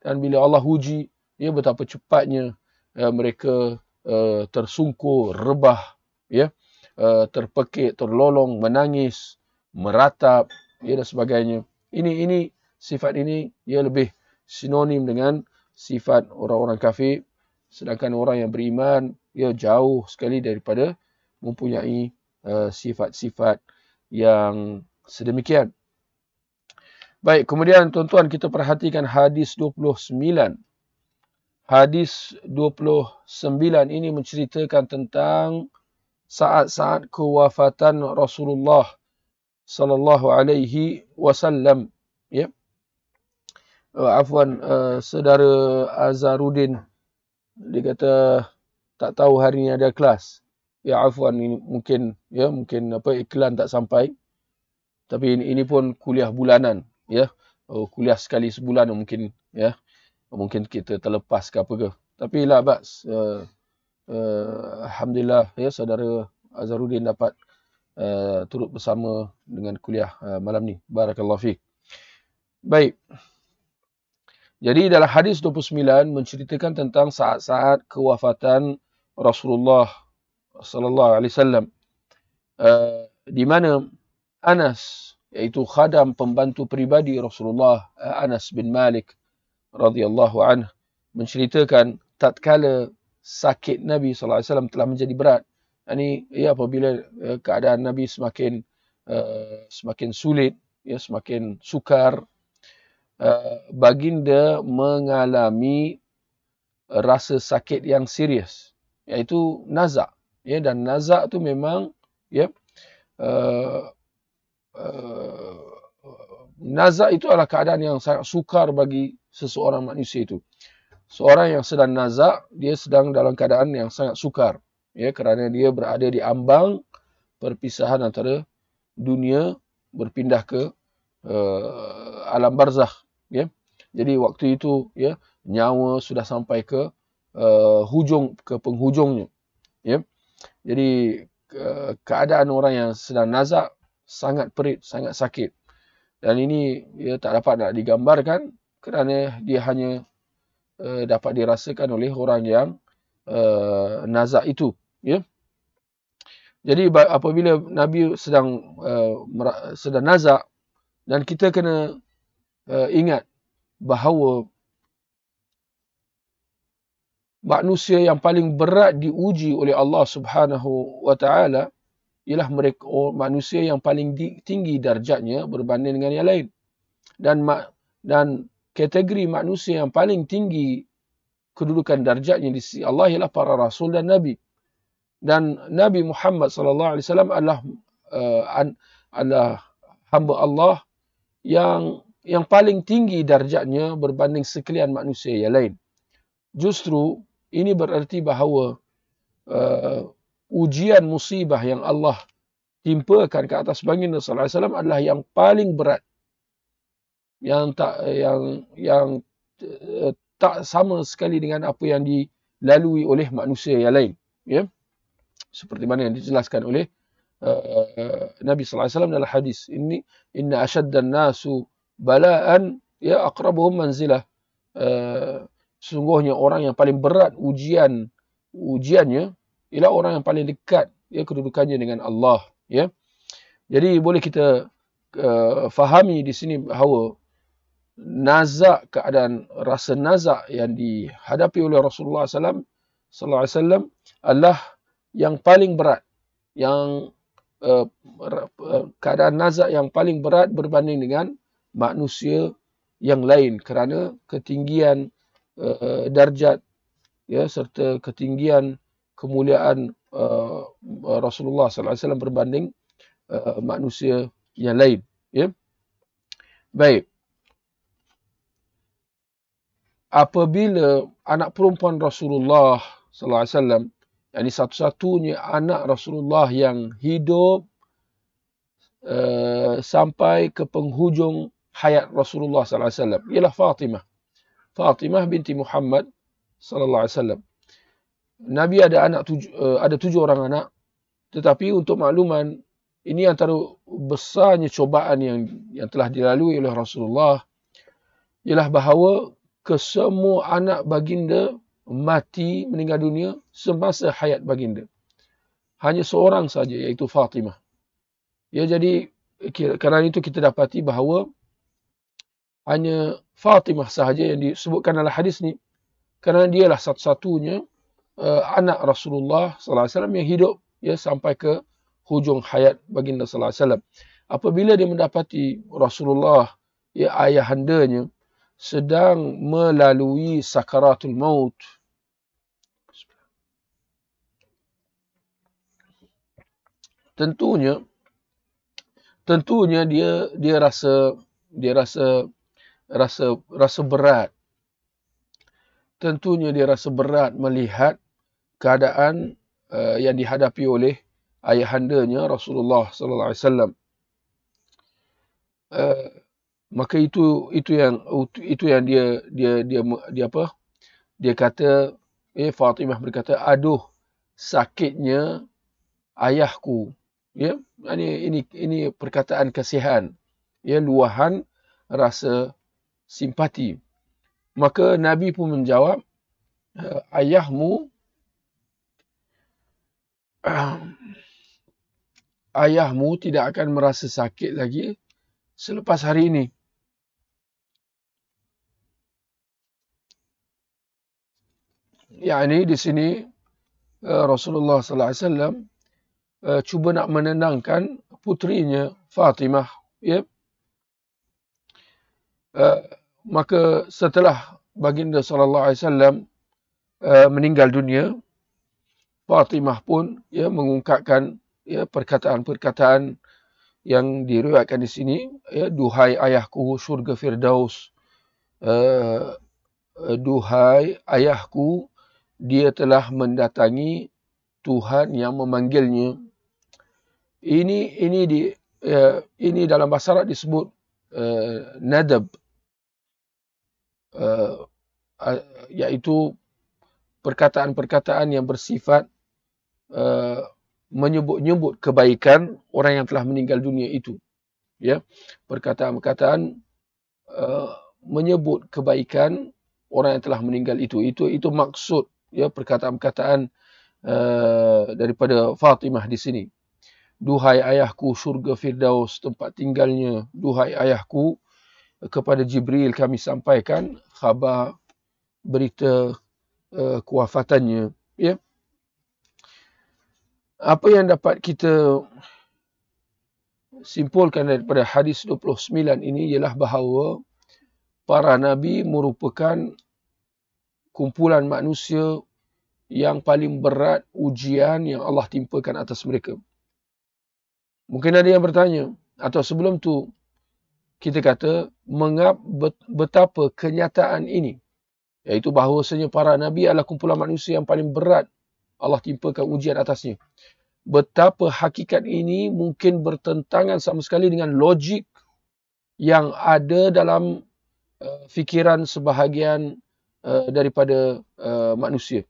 dan bila Allah uji ya betapa cepatnya ya, mereka uh, tersungkur rebah ya uh, terpekik terlolong menangis meratap ya dan sebagainya ini ini sifat ini ya lebih sinonim dengan sifat orang-orang kafir sedangkan orang yang beriman ia jauh sekali daripada mempunyai uh, sifat-sifat yang sedemikian. Baik, kemudian tuan-tuan kita perhatikan hadis 29. Hadis 29 ini menceritakan tentang saat-saat kewafatan Rasulullah sallallahu alaihi wasallam ya. Uh, afwan uh, saudara Azharuddin dia kata tak tahu hari ni ada kelas. Ya afwan ini mungkin ya mungkin apa iklan tak sampai. Tapi ini, ini pun kuliah bulanan ya. Oh, kuliah sekali sebulan mungkin ya. Mungkin kita terlepas ke apa ke. Tapi lah bas uh, uh, alhamdulillah ya saudara Azharuddin dapat uh, turut bersama dengan kuliah uh, malam ni. Barakallahu fiik. Baik. Jadi dalam hadis 29 menceritakan tentang saat-saat kewafatan Rasulullah sallallahu alaihi wasallam. Uh, di mana Anas iaitu khadam pembantu peribadi Rasulullah uh, Anas bin Malik radhiyallahu anhu menceritakan tatkala sakit Nabi sallallahu alaihi wasallam telah menjadi berat ini ya apabila uh, keadaan Nabi semakin uh, semakin sulit ya semakin sukar uh, baginda mengalami rasa sakit yang serius iaitu nazak ya dan nazak tu memang ya uh, uh, nazak itu adalah keadaan yang sangat sukar bagi seseorang manusia itu. Seorang yang sedang nazak dia sedang dalam keadaan yang sangat sukar ya kerana dia berada di ambang perpisahan antara dunia berpindah ke uh, alam barzakh ya. Jadi waktu itu ya nyawa sudah sampai ke uh, hujung ke penghujungnya ya. Jadi uh, keadaan orang yang sedang nazak sangat perit sangat sakit. Dan ini ya tak dapat nak digambarkan kerana dia hanya uh, dapat dirasakan oleh orang yang uh, nazak itu ya. Jadi apabila nabi sedang uh, sedang nazak dan kita kena uh, ingat bahawa manusia yang paling berat diuji oleh Allah Subhanahu wa taala ialah mereka manusia yang paling tinggi darjatnya berbanding dengan yang lain. Dan dan kategori manusia yang paling tinggi kedudukan darjatnya di sisi Allah ialah para rasul dan nabi dan Nabi Muhammad sallallahu alaihi wasallam adalah uh, adalah hamba Allah yang yang paling tinggi darjatnya berbanding sekalian manusia yang lain. Justru ini bererti bahawa uh, ujian musibah yang Allah timpakan ke atas baginda sallallahu alaihi wasallam adalah yang paling berat. Yang tak yang yang uh, tak sama sekali dengan apa yang dilalui oleh manusia yang lain, ya. Seperti mana yang dijelaskan oleh uh, Nabi sallallahu alaihi wasallam dalam hadis ini inna ashaddan nasu bala'an ya aqrabuhum manzilah uh, sungguhnya orang yang paling berat ujian ujiannya ialah orang yang paling dekat ya kedudukannya dengan Allah ya jadi boleh kita uh, fahami di sini bahawa nazak keadaan rasa nazak yang dihadapi oleh Rasulullah SAW sallallahu alaihi wasallam adalah yang paling berat yang uh, keadaan nazak yang paling berat berbanding dengan manusia yang lain kerana ketinggian uh, darjat ya serta ketinggian kemuliaan Rasulullah sallallahu alaihi wasallam berbanding manusia yang lain ya. Baik apabila anak perempuan Rasulullah sallallahu alaihi wasallam ini satu-satunya anak Rasulullah yang hidup uh, sampai ke penghujung hayat Rasulullah sallallahu alaihi wasallam ialah Fatimah. Fatimah binti Muhammad sallallahu alaihi wasallam. Nabi ada anak tujuh, uh, ada tujuh orang anak. Tetapi untuk makluman ini antara besarnya cobaan yang yang telah dilalui oleh Rasulullah ialah bahawa kesemua anak baginda mati meninggal dunia semasa hayat baginda. Hanya seorang saja iaitu Fatimah. Ya jadi kerana itu kita dapati bahawa hanya Fatimah sahaja yang disebutkan dalam hadis ni kerana dialah satu-satunya uh, anak Rasulullah sallallahu alaihi wasallam yang hidup ya sampai ke hujung hayat baginda sallallahu alaihi wasallam. Apabila dia mendapati Rasulullah ya ayahandanya sedang melalui sakaratul maut tentunya tentunya dia dia rasa dia rasa rasa rasa berat. Tentunya dia rasa berat melihat keadaan uh, yang dihadapi oleh ayahandanya Rasulullah sallallahu alaihi wasallam. Maka itu itu yang itu yang dia dia dia dia apa? Dia kata eh Fatimah berkata aduh sakitnya ayahku. Ya ini ini ini perkataan kasihan. Ya luahan rasa simpati. Maka nabi pun menjawab eh, ayahmu [CLEARS THROAT] ayahmu tidak akan merasa sakit lagi selepas hari ini yakni di sini eh, Rasulullah sallallahu alaihi wasallam uh, cuba nak menenangkan putrinya Fatimah ya. Uh, maka setelah baginda sallallahu alaihi wasallam meninggal dunia Fatimah pun ya mengungkapkan ya perkataan-perkataan yang diriwayatkan di sini ya duhai ayahku syurga firdaus uh, duhai ayahku dia telah mendatangi Tuhan yang memanggilnya. Ini ini di uh, ini dalam bahasa Arab disebut uh, nadab. Uh, uh, iaitu perkataan-perkataan yang bersifat uh, menyebut-nyebut kebaikan orang yang telah meninggal dunia itu. Ya perkataan-perkataan uh, menyebut kebaikan orang yang telah meninggal itu. Itu itu maksud ya perkataan-perkataan uh, daripada Fatimah di sini Duhai ayahku syurga Firdaus tempat tinggalnya. Duhai ayahku kepada Jibril kami sampaikan khabar berita uh, kewafatannya. Ya. Apa yang dapat kita simpulkan daripada hadis 29 ini ialah bahawa para nabi merupakan kumpulan manusia yang paling berat ujian yang Allah timpakan atas mereka. Mungkin ada yang bertanya atau sebelum tu kita kata mengap betapa kenyataan ini iaitu bahawasanya para nabi adalah kumpulan manusia yang paling berat Allah timpakan ujian atasnya. Betapa hakikat ini mungkin bertentangan sama sekali dengan logik yang ada dalam uh, fikiran sebahagian uh, daripada uh, manusia.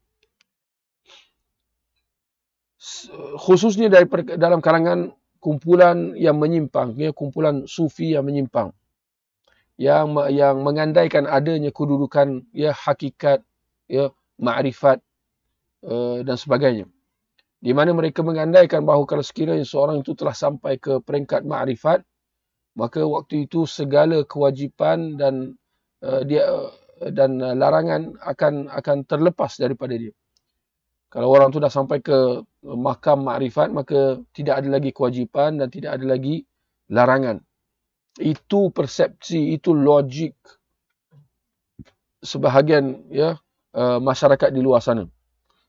Khususnya dari dalam kalangan kumpulan yang menyimpang, ya, kumpulan sufi yang menyimpang. Yang yang mengandaikan adanya kedudukan ya hakikat ya makrifat uh, dan sebagainya. Di mana mereka mengandaikan bahawa kalau sekiranya seorang itu telah sampai ke peringkat makrifat, maka waktu itu segala kewajipan dan uh, dia uh, dan larangan akan akan terlepas daripada dia. Kalau orang tu dah sampai ke makam makrifat, maka tidak ada lagi kewajipan dan tidak ada lagi larangan. Itu persepsi, itu logik sebahagian ya uh, masyarakat di luar sana.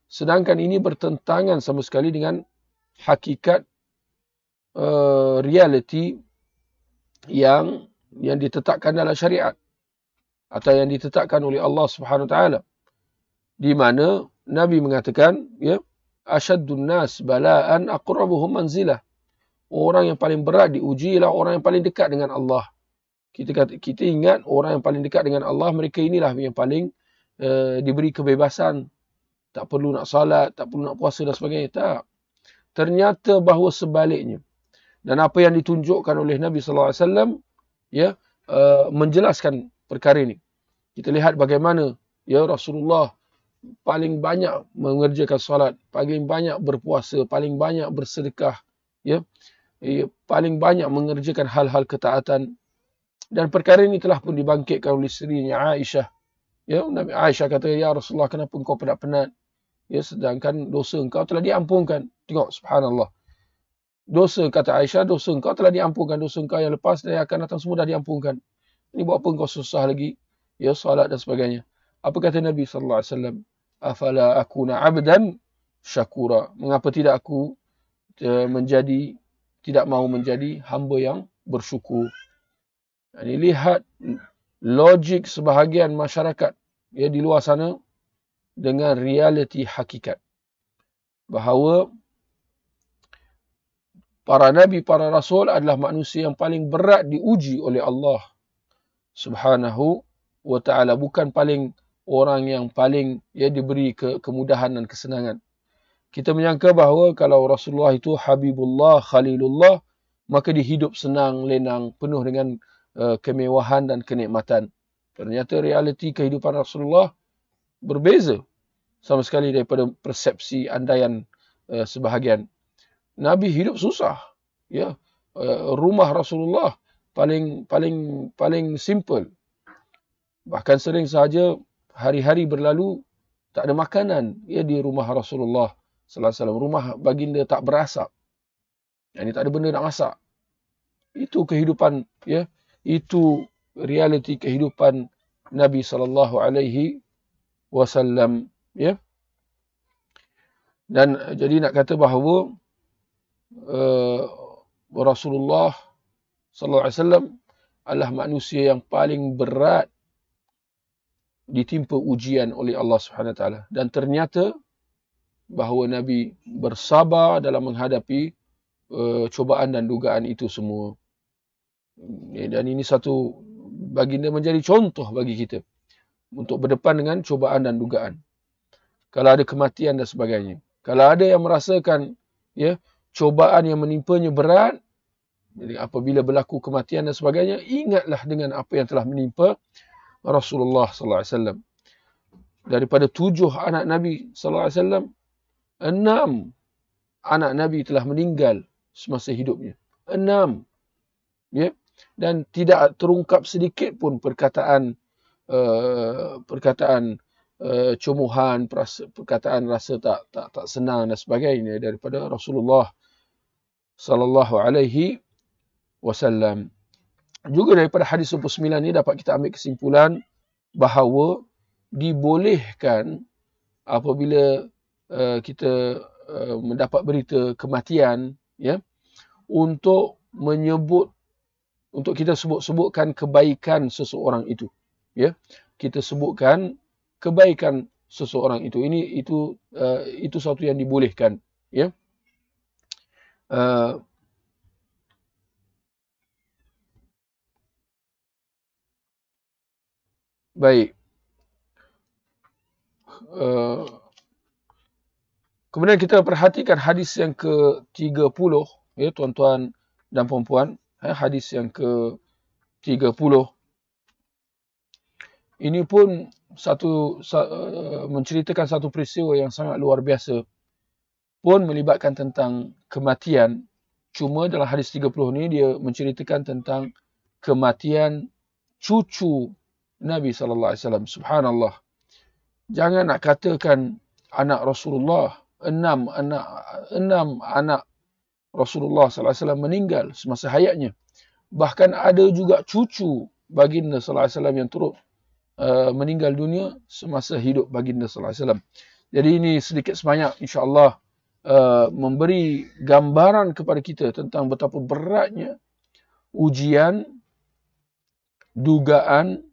Sedangkan ini bertentangan sama sekali dengan hakikat uh, reality yang yang ditetapkan dalam syariat atau yang ditetapkan oleh Allah Subhanahu Wa Taala di mana Nabi mengatakan, ya, asyaddun nas bala'an aqrabuhum manzilah. Orang yang paling berat diuji ialah orang yang paling dekat dengan Allah. Kita kata, kita ingat orang yang paling dekat dengan Allah, mereka inilah yang paling uh, diberi kebebasan. Tak perlu nak salat, tak perlu nak puasa dan sebagainya. Tak. Ternyata bahawa sebaliknya. Dan apa yang ditunjukkan oleh Nabi SAW, ya, uh, menjelaskan perkara ini. Kita lihat bagaimana ya Rasulullah paling banyak mengerjakan solat, paling banyak berpuasa, paling banyak bersedekah, ya. ya. paling banyak mengerjakan hal-hal ketaatan dan perkara ini telah pun dibangkitkan oleh isterinya Aisyah. Ya, Nabi Aisyah kata, "Ya Rasulullah, kenapa engkau penat-penat? Ya, sedangkan dosa engkau telah diampunkan." Tengok subhanallah. Dosa kata Aisyah, dosa engkau telah diampunkan, dosa engkau yang lepas dan yang akan datang semua dah diampunkan. Ini buat apa engkau susah lagi? Ya, solat dan sebagainya. Apa kata Nabi sallallahu alaihi wasallam? Afala akuna 'abdan syakura. Mengapa tidak aku uh, menjadi tidak mahu menjadi hamba yang bersyukur. Ini lihat logik sebahagian masyarakat ya di luar sana dengan realiti hakikat bahawa para nabi para rasul adalah manusia yang paling berat diuji oleh Allah Subhanahu wa taala bukan paling orang yang paling ya diberi ke, kemudahan dan kesenangan. Kita menyangka bahawa kalau Rasulullah itu Habibullah, Khalilullah, maka dia hidup senang, lenang, penuh dengan uh, kemewahan dan kenikmatan. Ternyata realiti kehidupan Rasulullah berbeza sama sekali daripada persepsi andaian uh, sebahagian. Nabi hidup susah. Ya, uh, rumah Rasulullah paling paling paling simple. Bahkan sering sahaja hari-hari berlalu tak ada makanan. Ya di rumah Rasulullah sallallahu alaihi wasallam. Rumah baginda tak berasap. Ini tak ada benda nak masak. Itu kehidupan ya. Itu realiti kehidupan Nabi sallallahu alaihi wasallam ya. Dan jadi nak kata bahawa uh, Rasulullah sallallahu alaihi wasallam adalah manusia yang paling berat ditimpa ujian oleh Allah Subhanahu taala. Dan ternyata bahawa nabi bersabar dalam menghadapi uh, cubaan dan dugaan itu semua. Dan ini satu baginda menjadi contoh bagi kita untuk berdepan dengan cubaan dan dugaan. Kalau ada kematian dan sebagainya. Kalau ada yang merasakan ya cubaan yang menimpanya berat jadi apabila berlaku kematian dan sebagainya ingatlah dengan apa yang telah menimpa Rasulullah sallallahu alaihi wasallam. Daripada tujuh anak Nabi sallallahu alaihi wasallam, enam anak Nabi telah meninggal semasa hidupnya. Enam. Ya. Dan tidak terungkap sedikit pun perkataan uh, perkataan uh, cumuhan, perkataan rasa tak tak tak senang dan sebagainya daripada Rasulullah sallallahu alaihi wasallam. Juga daripada hadis 29 ini dapat kita ambil kesimpulan bahawa dibolehkan apabila uh, kita uh, mendapat berita kematian ya untuk menyebut untuk kita sebut-sebutkan kebaikan seseorang itu ya. Kita sebutkan kebaikan seseorang itu. Ini itu uh, itu satu yang dibolehkan ya. Uh, Baik. Uh, kemudian kita perhatikan hadis yang ke-30 ya tuan-tuan dan puan-puan, ya, hadis yang ke-30. Ini pun satu uh, menceritakan satu peristiwa yang sangat luar biasa pun melibatkan tentang kematian. Cuma dalam hadis 30 ni dia menceritakan tentang kematian cucu Nabi sallallahu alaihi wasallam. Subhanallah. Jangan nak katakan anak Rasulullah, enam anak enam anak Rasulullah sallallahu alaihi wasallam meninggal semasa hayatnya. Bahkan ada juga cucu baginda sallallahu alaihi wasallam yang turut uh, meninggal dunia semasa hidup baginda sallallahu alaihi wasallam. Jadi ini sedikit sebanyak insya-Allah uh, memberi gambaran kepada kita tentang betapa beratnya ujian dugaan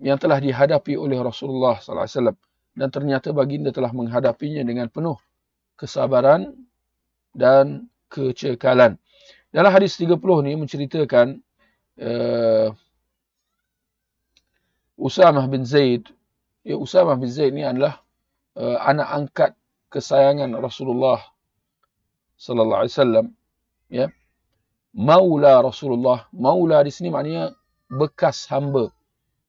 yang telah dihadapi oleh Rasulullah sallallahu alaihi wasallam dan ternyata baginda telah menghadapinya dengan penuh kesabaran dan kecekalan. Dalam hadis 30 ni menceritakan uh, Usamah bin Zaid. Ya, Usamah bin Zaid ni adalah uh, anak angkat kesayangan Rasulullah sallallahu alaihi wasallam. Ya. Maula Rasulullah. Maula di sini maknanya bekas hamba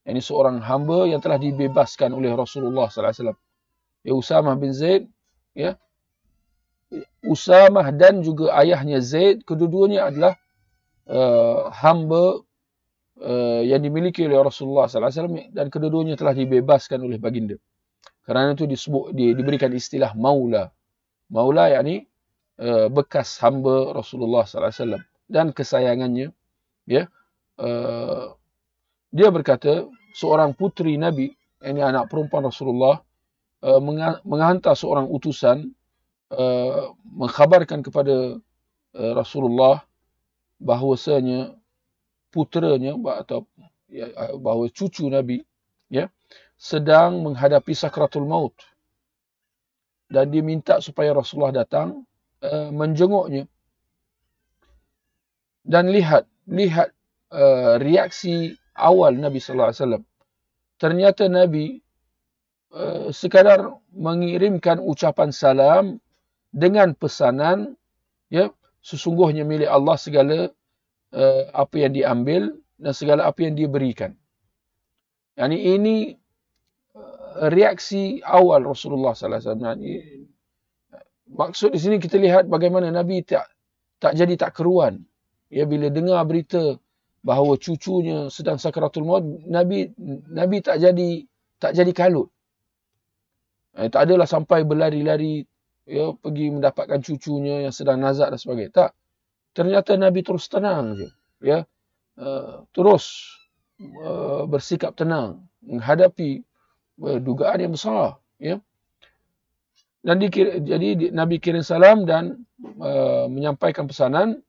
ini seorang hamba yang telah dibebaskan oleh Rasulullah sallallahu alaihi wasallam. Ya Usamah bin Zaid, ya. Usamah dan juga ayahnya Zaid kedua-duanya adalah uh, hamba uh, yang dimiliki oleh Rasulullah sallallahu alaihi wasallam dan kedua-duanya telah dibebaskan oleh baginda. Kerana itu disebut di, diberikan istilah maula. Maula yakni uh, bekas hamba Rasulullah sallallahu alaihi wasallam dan kesayangannya ya. Uh, dia berkata seorang putri Nabi, ini anak perempuan Rasulullah, uh, menghantar seorang utusan uh, mengkhabarkan kepada uh, Rasulullah bahawasanya puteranya atau ya, bahawa cucu Nabi ya sedang menghadapi sakratul maut. Dan dia minta supaya Rasulullah datang uh, menjenguknya. Dan lihat lihat uh, reaksi awal Nabi sallallahu alaihi wasallam ternyata Nabi uh, sekadar mengirimkan ucapan salam dengan pesanan ya sesungguhnya milik Allah segala uh, apa yang diambil dan segala apa yang diberikan. Yani ini uh, reaksi awal Rasulullah sallallahu alaihi wasallam. Maksud di sini kita lihat bagaimana Nabi tak tak jadi tak keruan. Ya bila dengar berita bahawa cucunya sedang sakaratul maut, Nabi Nabi tak jadi tak jadi kalut. Eh, tak adalah sampai berlari-lari ya pergi mendapatkan cucunya yang sedang nazak dan sebagainya. Tak. Ternyata Nabi terus tenang je. Ya. Uh, terus uh, bersikap tenang menghadapi uh, dugaan yang besar, ya. Dan dikira, jadi Nabi kirim salam dan uh, menyampaikan pesanan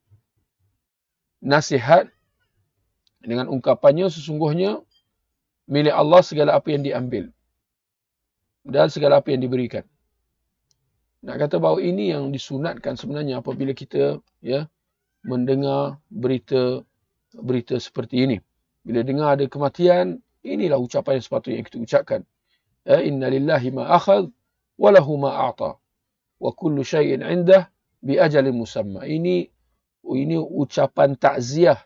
nasihat dengan ungkapannya sesungguhnya milik Allah segala apa yang diambil dan segala apa yang diberikan. Nak kata bahawa ini yang disunatkan sebenarnya apabila kita ya mendengar berita berita seperti ini. Bila dengar ada kematian, inilah ucapan yang sepatutnya yang kita ucapkan. Ya, inna lillahi ma akhad wa lahu ma a'ta. Wa kullu syai'in 'indah bi ajalin musamma. Ini ini ucapan takziah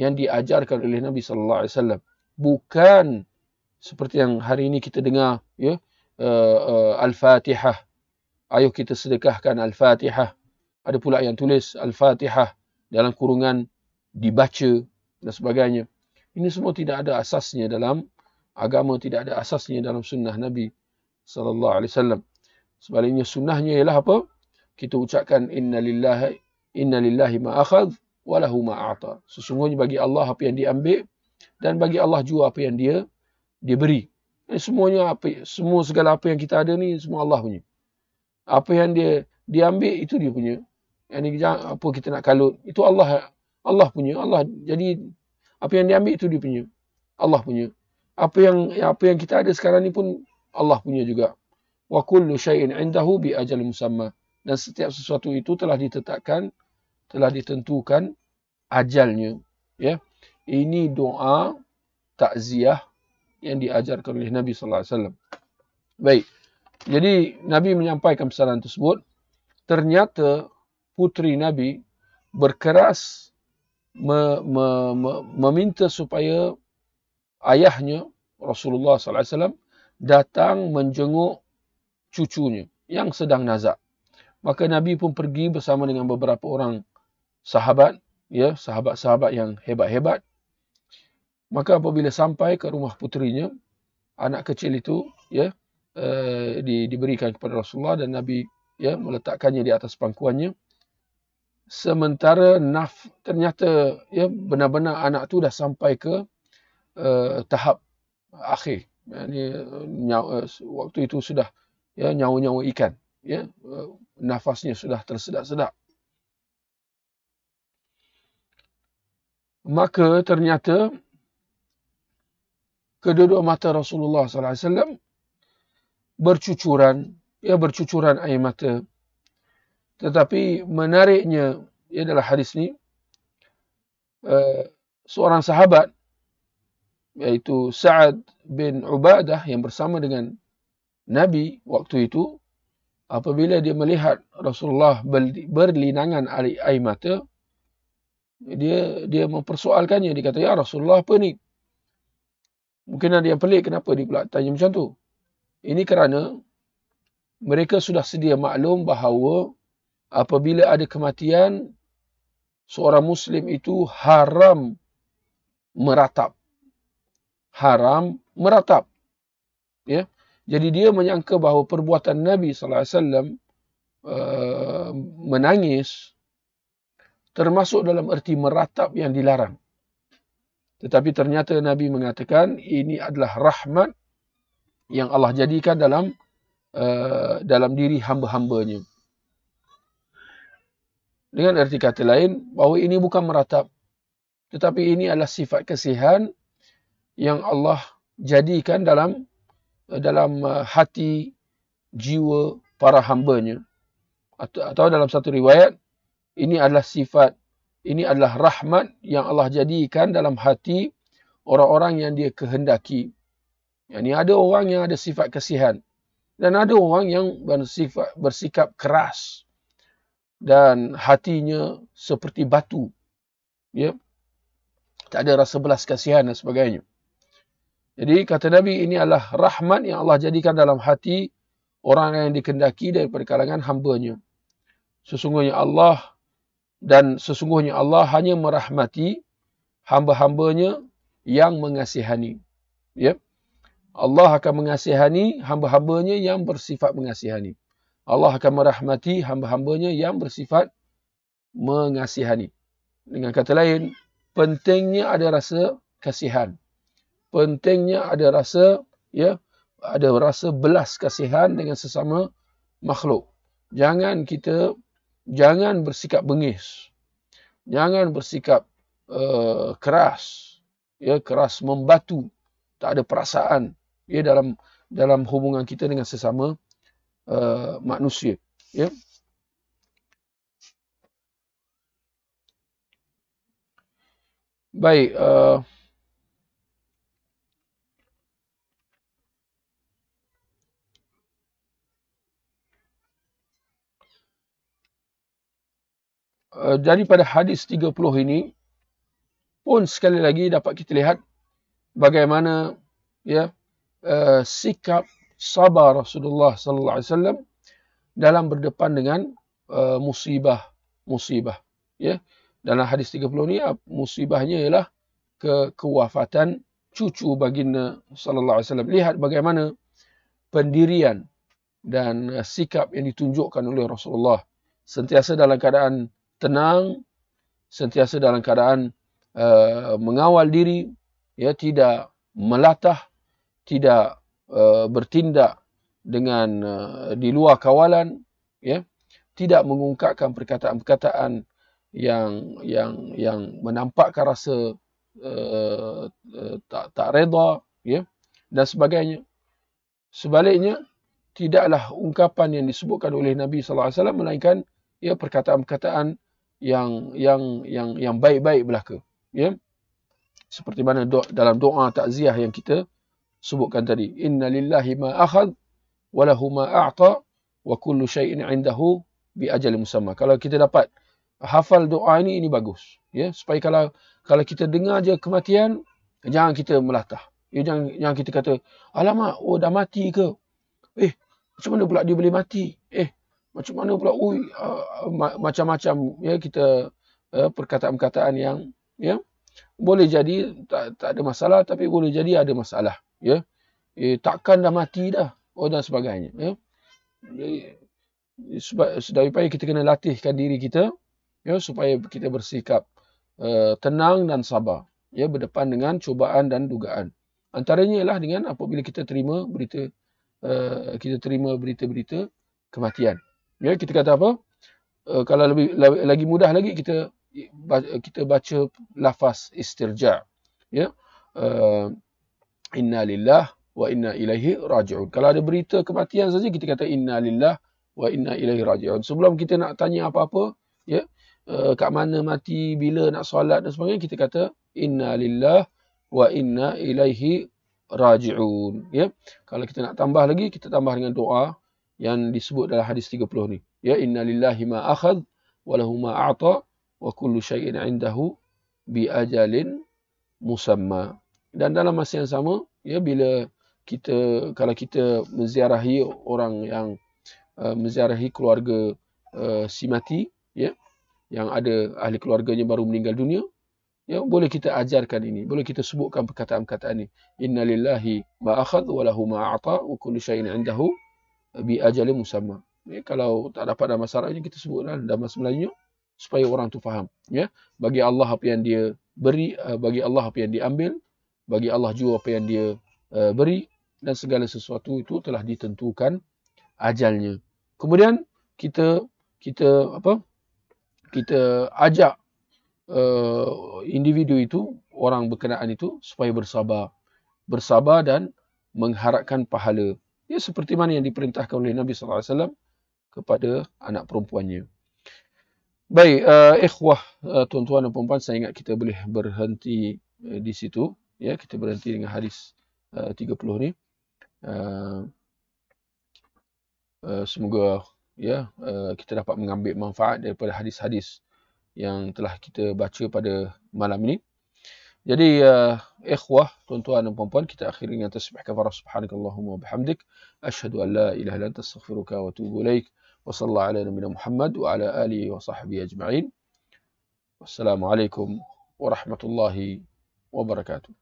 yang diajarkan oleh Nabi sallallahu alaihi wasallam. Bukan seperti yang hari ini kita dengar ya uh, uh, al-Fatihah ayo kita sedekahkan Al-Fatihah. Ada pula yang tulis Al-Fatihah dalam kurungan dibaca dan sebagainya. Ini semua tidak ada asasnya dalam agama, tidak ada asasnya dalam sunnah Nabi sallallahu alaihi wasallam. Sebaliknya sunnahnya ialah apa? Kita ucapkan inna lillahi inna lillahi ma akhadh wa lahu ma a'ta. Sesungguhnya bagi Allah apa yang diambil dan bagi Allah juga apa yang dia dia beri. Semuanya apa semua segala apa yang kita ada ni semua Allah punya apa yang dia diambil itu dia punya. Yang ni apa kita nak kalut itu Allah Allah punya. Allah jadi apa yang diambil itu dia punya. Allah punya. Apa yang apa yang kita ada sekarang ni pun Allah punya juga. Wa kullu syai'in 'indahu bi ajalin musamma. Dan setiap sesuatu itu telah ditetapkan, telah ditentukan ajalnya. Ya. Ini doa takziah yang diajarkan oleh Nabi sallallahu alaihi wasallam. Baik. Jadi Nabi menyampaikan pesanan tersebut. Ternyata putri Nabi berkeras me, me, me, meminta supaya ayahnya Rasulullah sallallahu alaihi wasallam datang menjenguk cucunya yang sedang nazak. Maka Nabi pun pergi bersama dengan beberapa orang sahabat, ya, sahabat-sahabat yang hebat-hebat. Maka apabila sampai ke rumah putrinya, anak kecil itu, ya, uh, di, diberikan kepada Rasulullah dan Nabi ya meletakkannya di atas pangkuannya. Sementara naf ternyata ya benar-benar anak tu dah sampai ke uh, tahap akhir. Yani nyawa, waktu itu sudah ya nyawa-nyawa ikan. Ya uh, nafasnya sudah tersedak-sedak. Maka ternyata kedua-dua mata Rasulullah sallallahu alaihi wasallam bercucuran, ya bercucuran air mata. Tetapi menariknya ia adalah hadis ni uh, seorang sahabat iaitu Sa'ad bin Ubadah yang bersama dengan Nabi waktu itu apabila dia melihat Rasulullah berlinangan air mata dia dia mempersoalkannya dia kata ya Rasulullah apa ni mungkin ada yang pelik kenapa dia pula tanya macam tu ini kerana mereka sudah sedia maklum bahawa apabila ada kematian, seorang Muslim itu haram meratap. Haram meratap. Ya. Jadi dia menyangka bahawa perbuatan Nabi SAW uh, menangis termasuk dalam erti meratap yang dilarang. Tetapi ternyata Nabi mengatakan ini adalah rahmat yang Allah jadikan dalam uh, dalam diri hamba-hambanya. Dengan erti kata lain, bahawa ini bukan meratap. Tetapi ini adalah sifat kesihan yang Allah jadikan dalam dalam uh, hati jiwa para hambanya. Atau, atau dalam satu riwayat, ini adalah sifat, ini adalah rahmat yang Allah jadikan dalam hati orang-orang yang dia kehendaki. Yang ini ada orang yang ada sifat kesihan. Dan ada orang yang bersifat, bersikap keras dan hatinya seperti batu. Ya. Tak ada rasa belas kasihan dan sebagainya. Jadi kata Nabi ini adalah rahmat yang Allah jadikan dalam hati orang yang dikendaki daripada kalangan hambanya. Sesungguhnya Allah dan sesungguhnya Allah hanya merahmati hamba-hambanya yang mengasihani. Ya. Allah akan mengasihani hamba-hambanya yang bersifat mengasihani. Allah akan merahmati hamba-hambanya yang bersifat mengasihani. Dengan kata lain, pentingnya ada rasa kasihan. Pentingnya ada rasa ya, ada rasa belas kasihan dengan sesama makhluk. Jangan kita jangan bersikap bengis. Jangan bersikap uh, keras. Ya, keras membatu. Tak ada perasaan ya dalam dalam hubungan kita dengan sesama uh, manusia. Ya. Baik. Uh, daripada hadis 30 ini pun sekali lagi dapat kita lihat bagaimana ya uh, sikap sabar Rasulullah sallallahu alaihi wasallam dalam berdepan dengan uh, musibah musibah ya. Dalam hadis 30 ni musibahnya ialah ke kewafatan cucu baginda sallallahu alaihi wasallam. Lihat bagaimana pendirian dan uh, sikap yang ditunjukkan oleh Rasulullah sentiasa dalam keadaan tenang sentiasa dalam keadaan uh, mengawal diri ya tidak melatah tidak Uh, bertindak dengan uh, di luar kawalan ya tidak mengungkapkan perkataan-perkataan yang yang yang menampakkan rasa uh, uh, tak tak redha ya dan sebagainya. Sebaliknya tidaklah ungkapan yang disebutkan oleh Nabi sallallahu alaihi wasallam melainkan ya perkataan-perkataan yang yang yang yang baik-baik belaka. Ya? Seperti mana do, dalam doa takziah yang kita sebutkan tadi. Inna lillahi ma akhad wa lahu ma a'ta wa kullu shay'in 'indahu bi ajal musamma. Kalau kita dapat hafal doa ini ini bagus. Ya? Supaya kalau kalau kita dengar je kematian jangan kita melatah. Ya jangan jangan kita kata alamak oh dah mati ke? Eh macam mana pula dia boleh mati? Eh macam mana pula ui uh, macam-macam ya kita uh, perkataan-perkataan yang ya boleh jadi tak, tak ada masalah tapi boleh jadi ada masalah ya. Eh, takkan dah mati dah oh dan sebagainya ya. Sebab sedaya kita kena latihkan diri kita ya supaya kita bersikap uh, tenang dan sabar ya berdepan dengan cubaan dan dugaan. Antaranya ialah dengan apabila kita terima berita uh, kita terima berita-berita kematian ya kita kata apa uh, kalau lebih lagi mudah lagi kita kita baca lafaz istirja ya uh, inna lillah wa inna ilaihi raji'un. Kalau ada berita kematian saja kita kata inna lillah wa inna ilaihi raji'un. Sebelum kita nak tanya apa-apa, ya, uh, kat mana mati, bila nak solat dan sebagainya, kita kata inna lillah wa inna ilaihi raji'un. Ya. Kalau kita nak tambah lagi, kita tambah dengan doa yang disebut dalam hadis 30 ni. Ya, inna lillahi ma akhad wa lahu ma a'ta wa kullu syai'in 'indahu bi ajalin musamma. Dan dalam masa yang sama, ya bila kita kalau kita menziarahi orang yang uh, menziarahi keluarga uh, si mati, ya, yang ada ahli keluarganya baru meninggal dunia, ya boleh kita ajarkan ini, boleh kita sebutkan perkataan-perkataan ini. Inna lillahi ma akhad wa lahu ma a'ta wa kullu syai'in 'indahu bi ajalin musamma. Ya, kalau tak dapat dalam masyarakat kita sebutlah dalam bahasa Melayu supaya orang tu faham. Ya, bagi Allah apa yang dia beri, uh, bagi Allah apa yang diambil, bagi Allah juga apa yang dia uh, beri dan segala sesuatu itu telah ditentukan ajalnya. Kemudian kita kita apa kita ajak uh, individu itu, orang berkenaan itu supaya bersabar. Bersabar dan mengharapkan pahala. Ya seperti mana yang diperintahkan oleh Nabi SAW kepada anak perempuannya. Baik, uh, ikhwah, uh, tuan-tuan dan puan saya ingat kita boleh berhenti uh, di situ. Ya, kita berhenti dengan hadis uh, 30 ni. Uh, uh, semoga ya uh, kita dapat mengambil manfaat daripada hadis-hadis yang telah kita baca pada malam ini. Jadi uh, ikhwah, tuan-tuan dan puan-puan, kita akhiri dengan tasbih kafarah subhanakallahumma wa bihamdik. Ashhadu an la ilaha illa anta astaghfiruka wa atubu ilaik. وصلى الله على نبينا محمد وعلى آله وصحبه أجمعين والسلام عليكم ورحمة الله وبركاته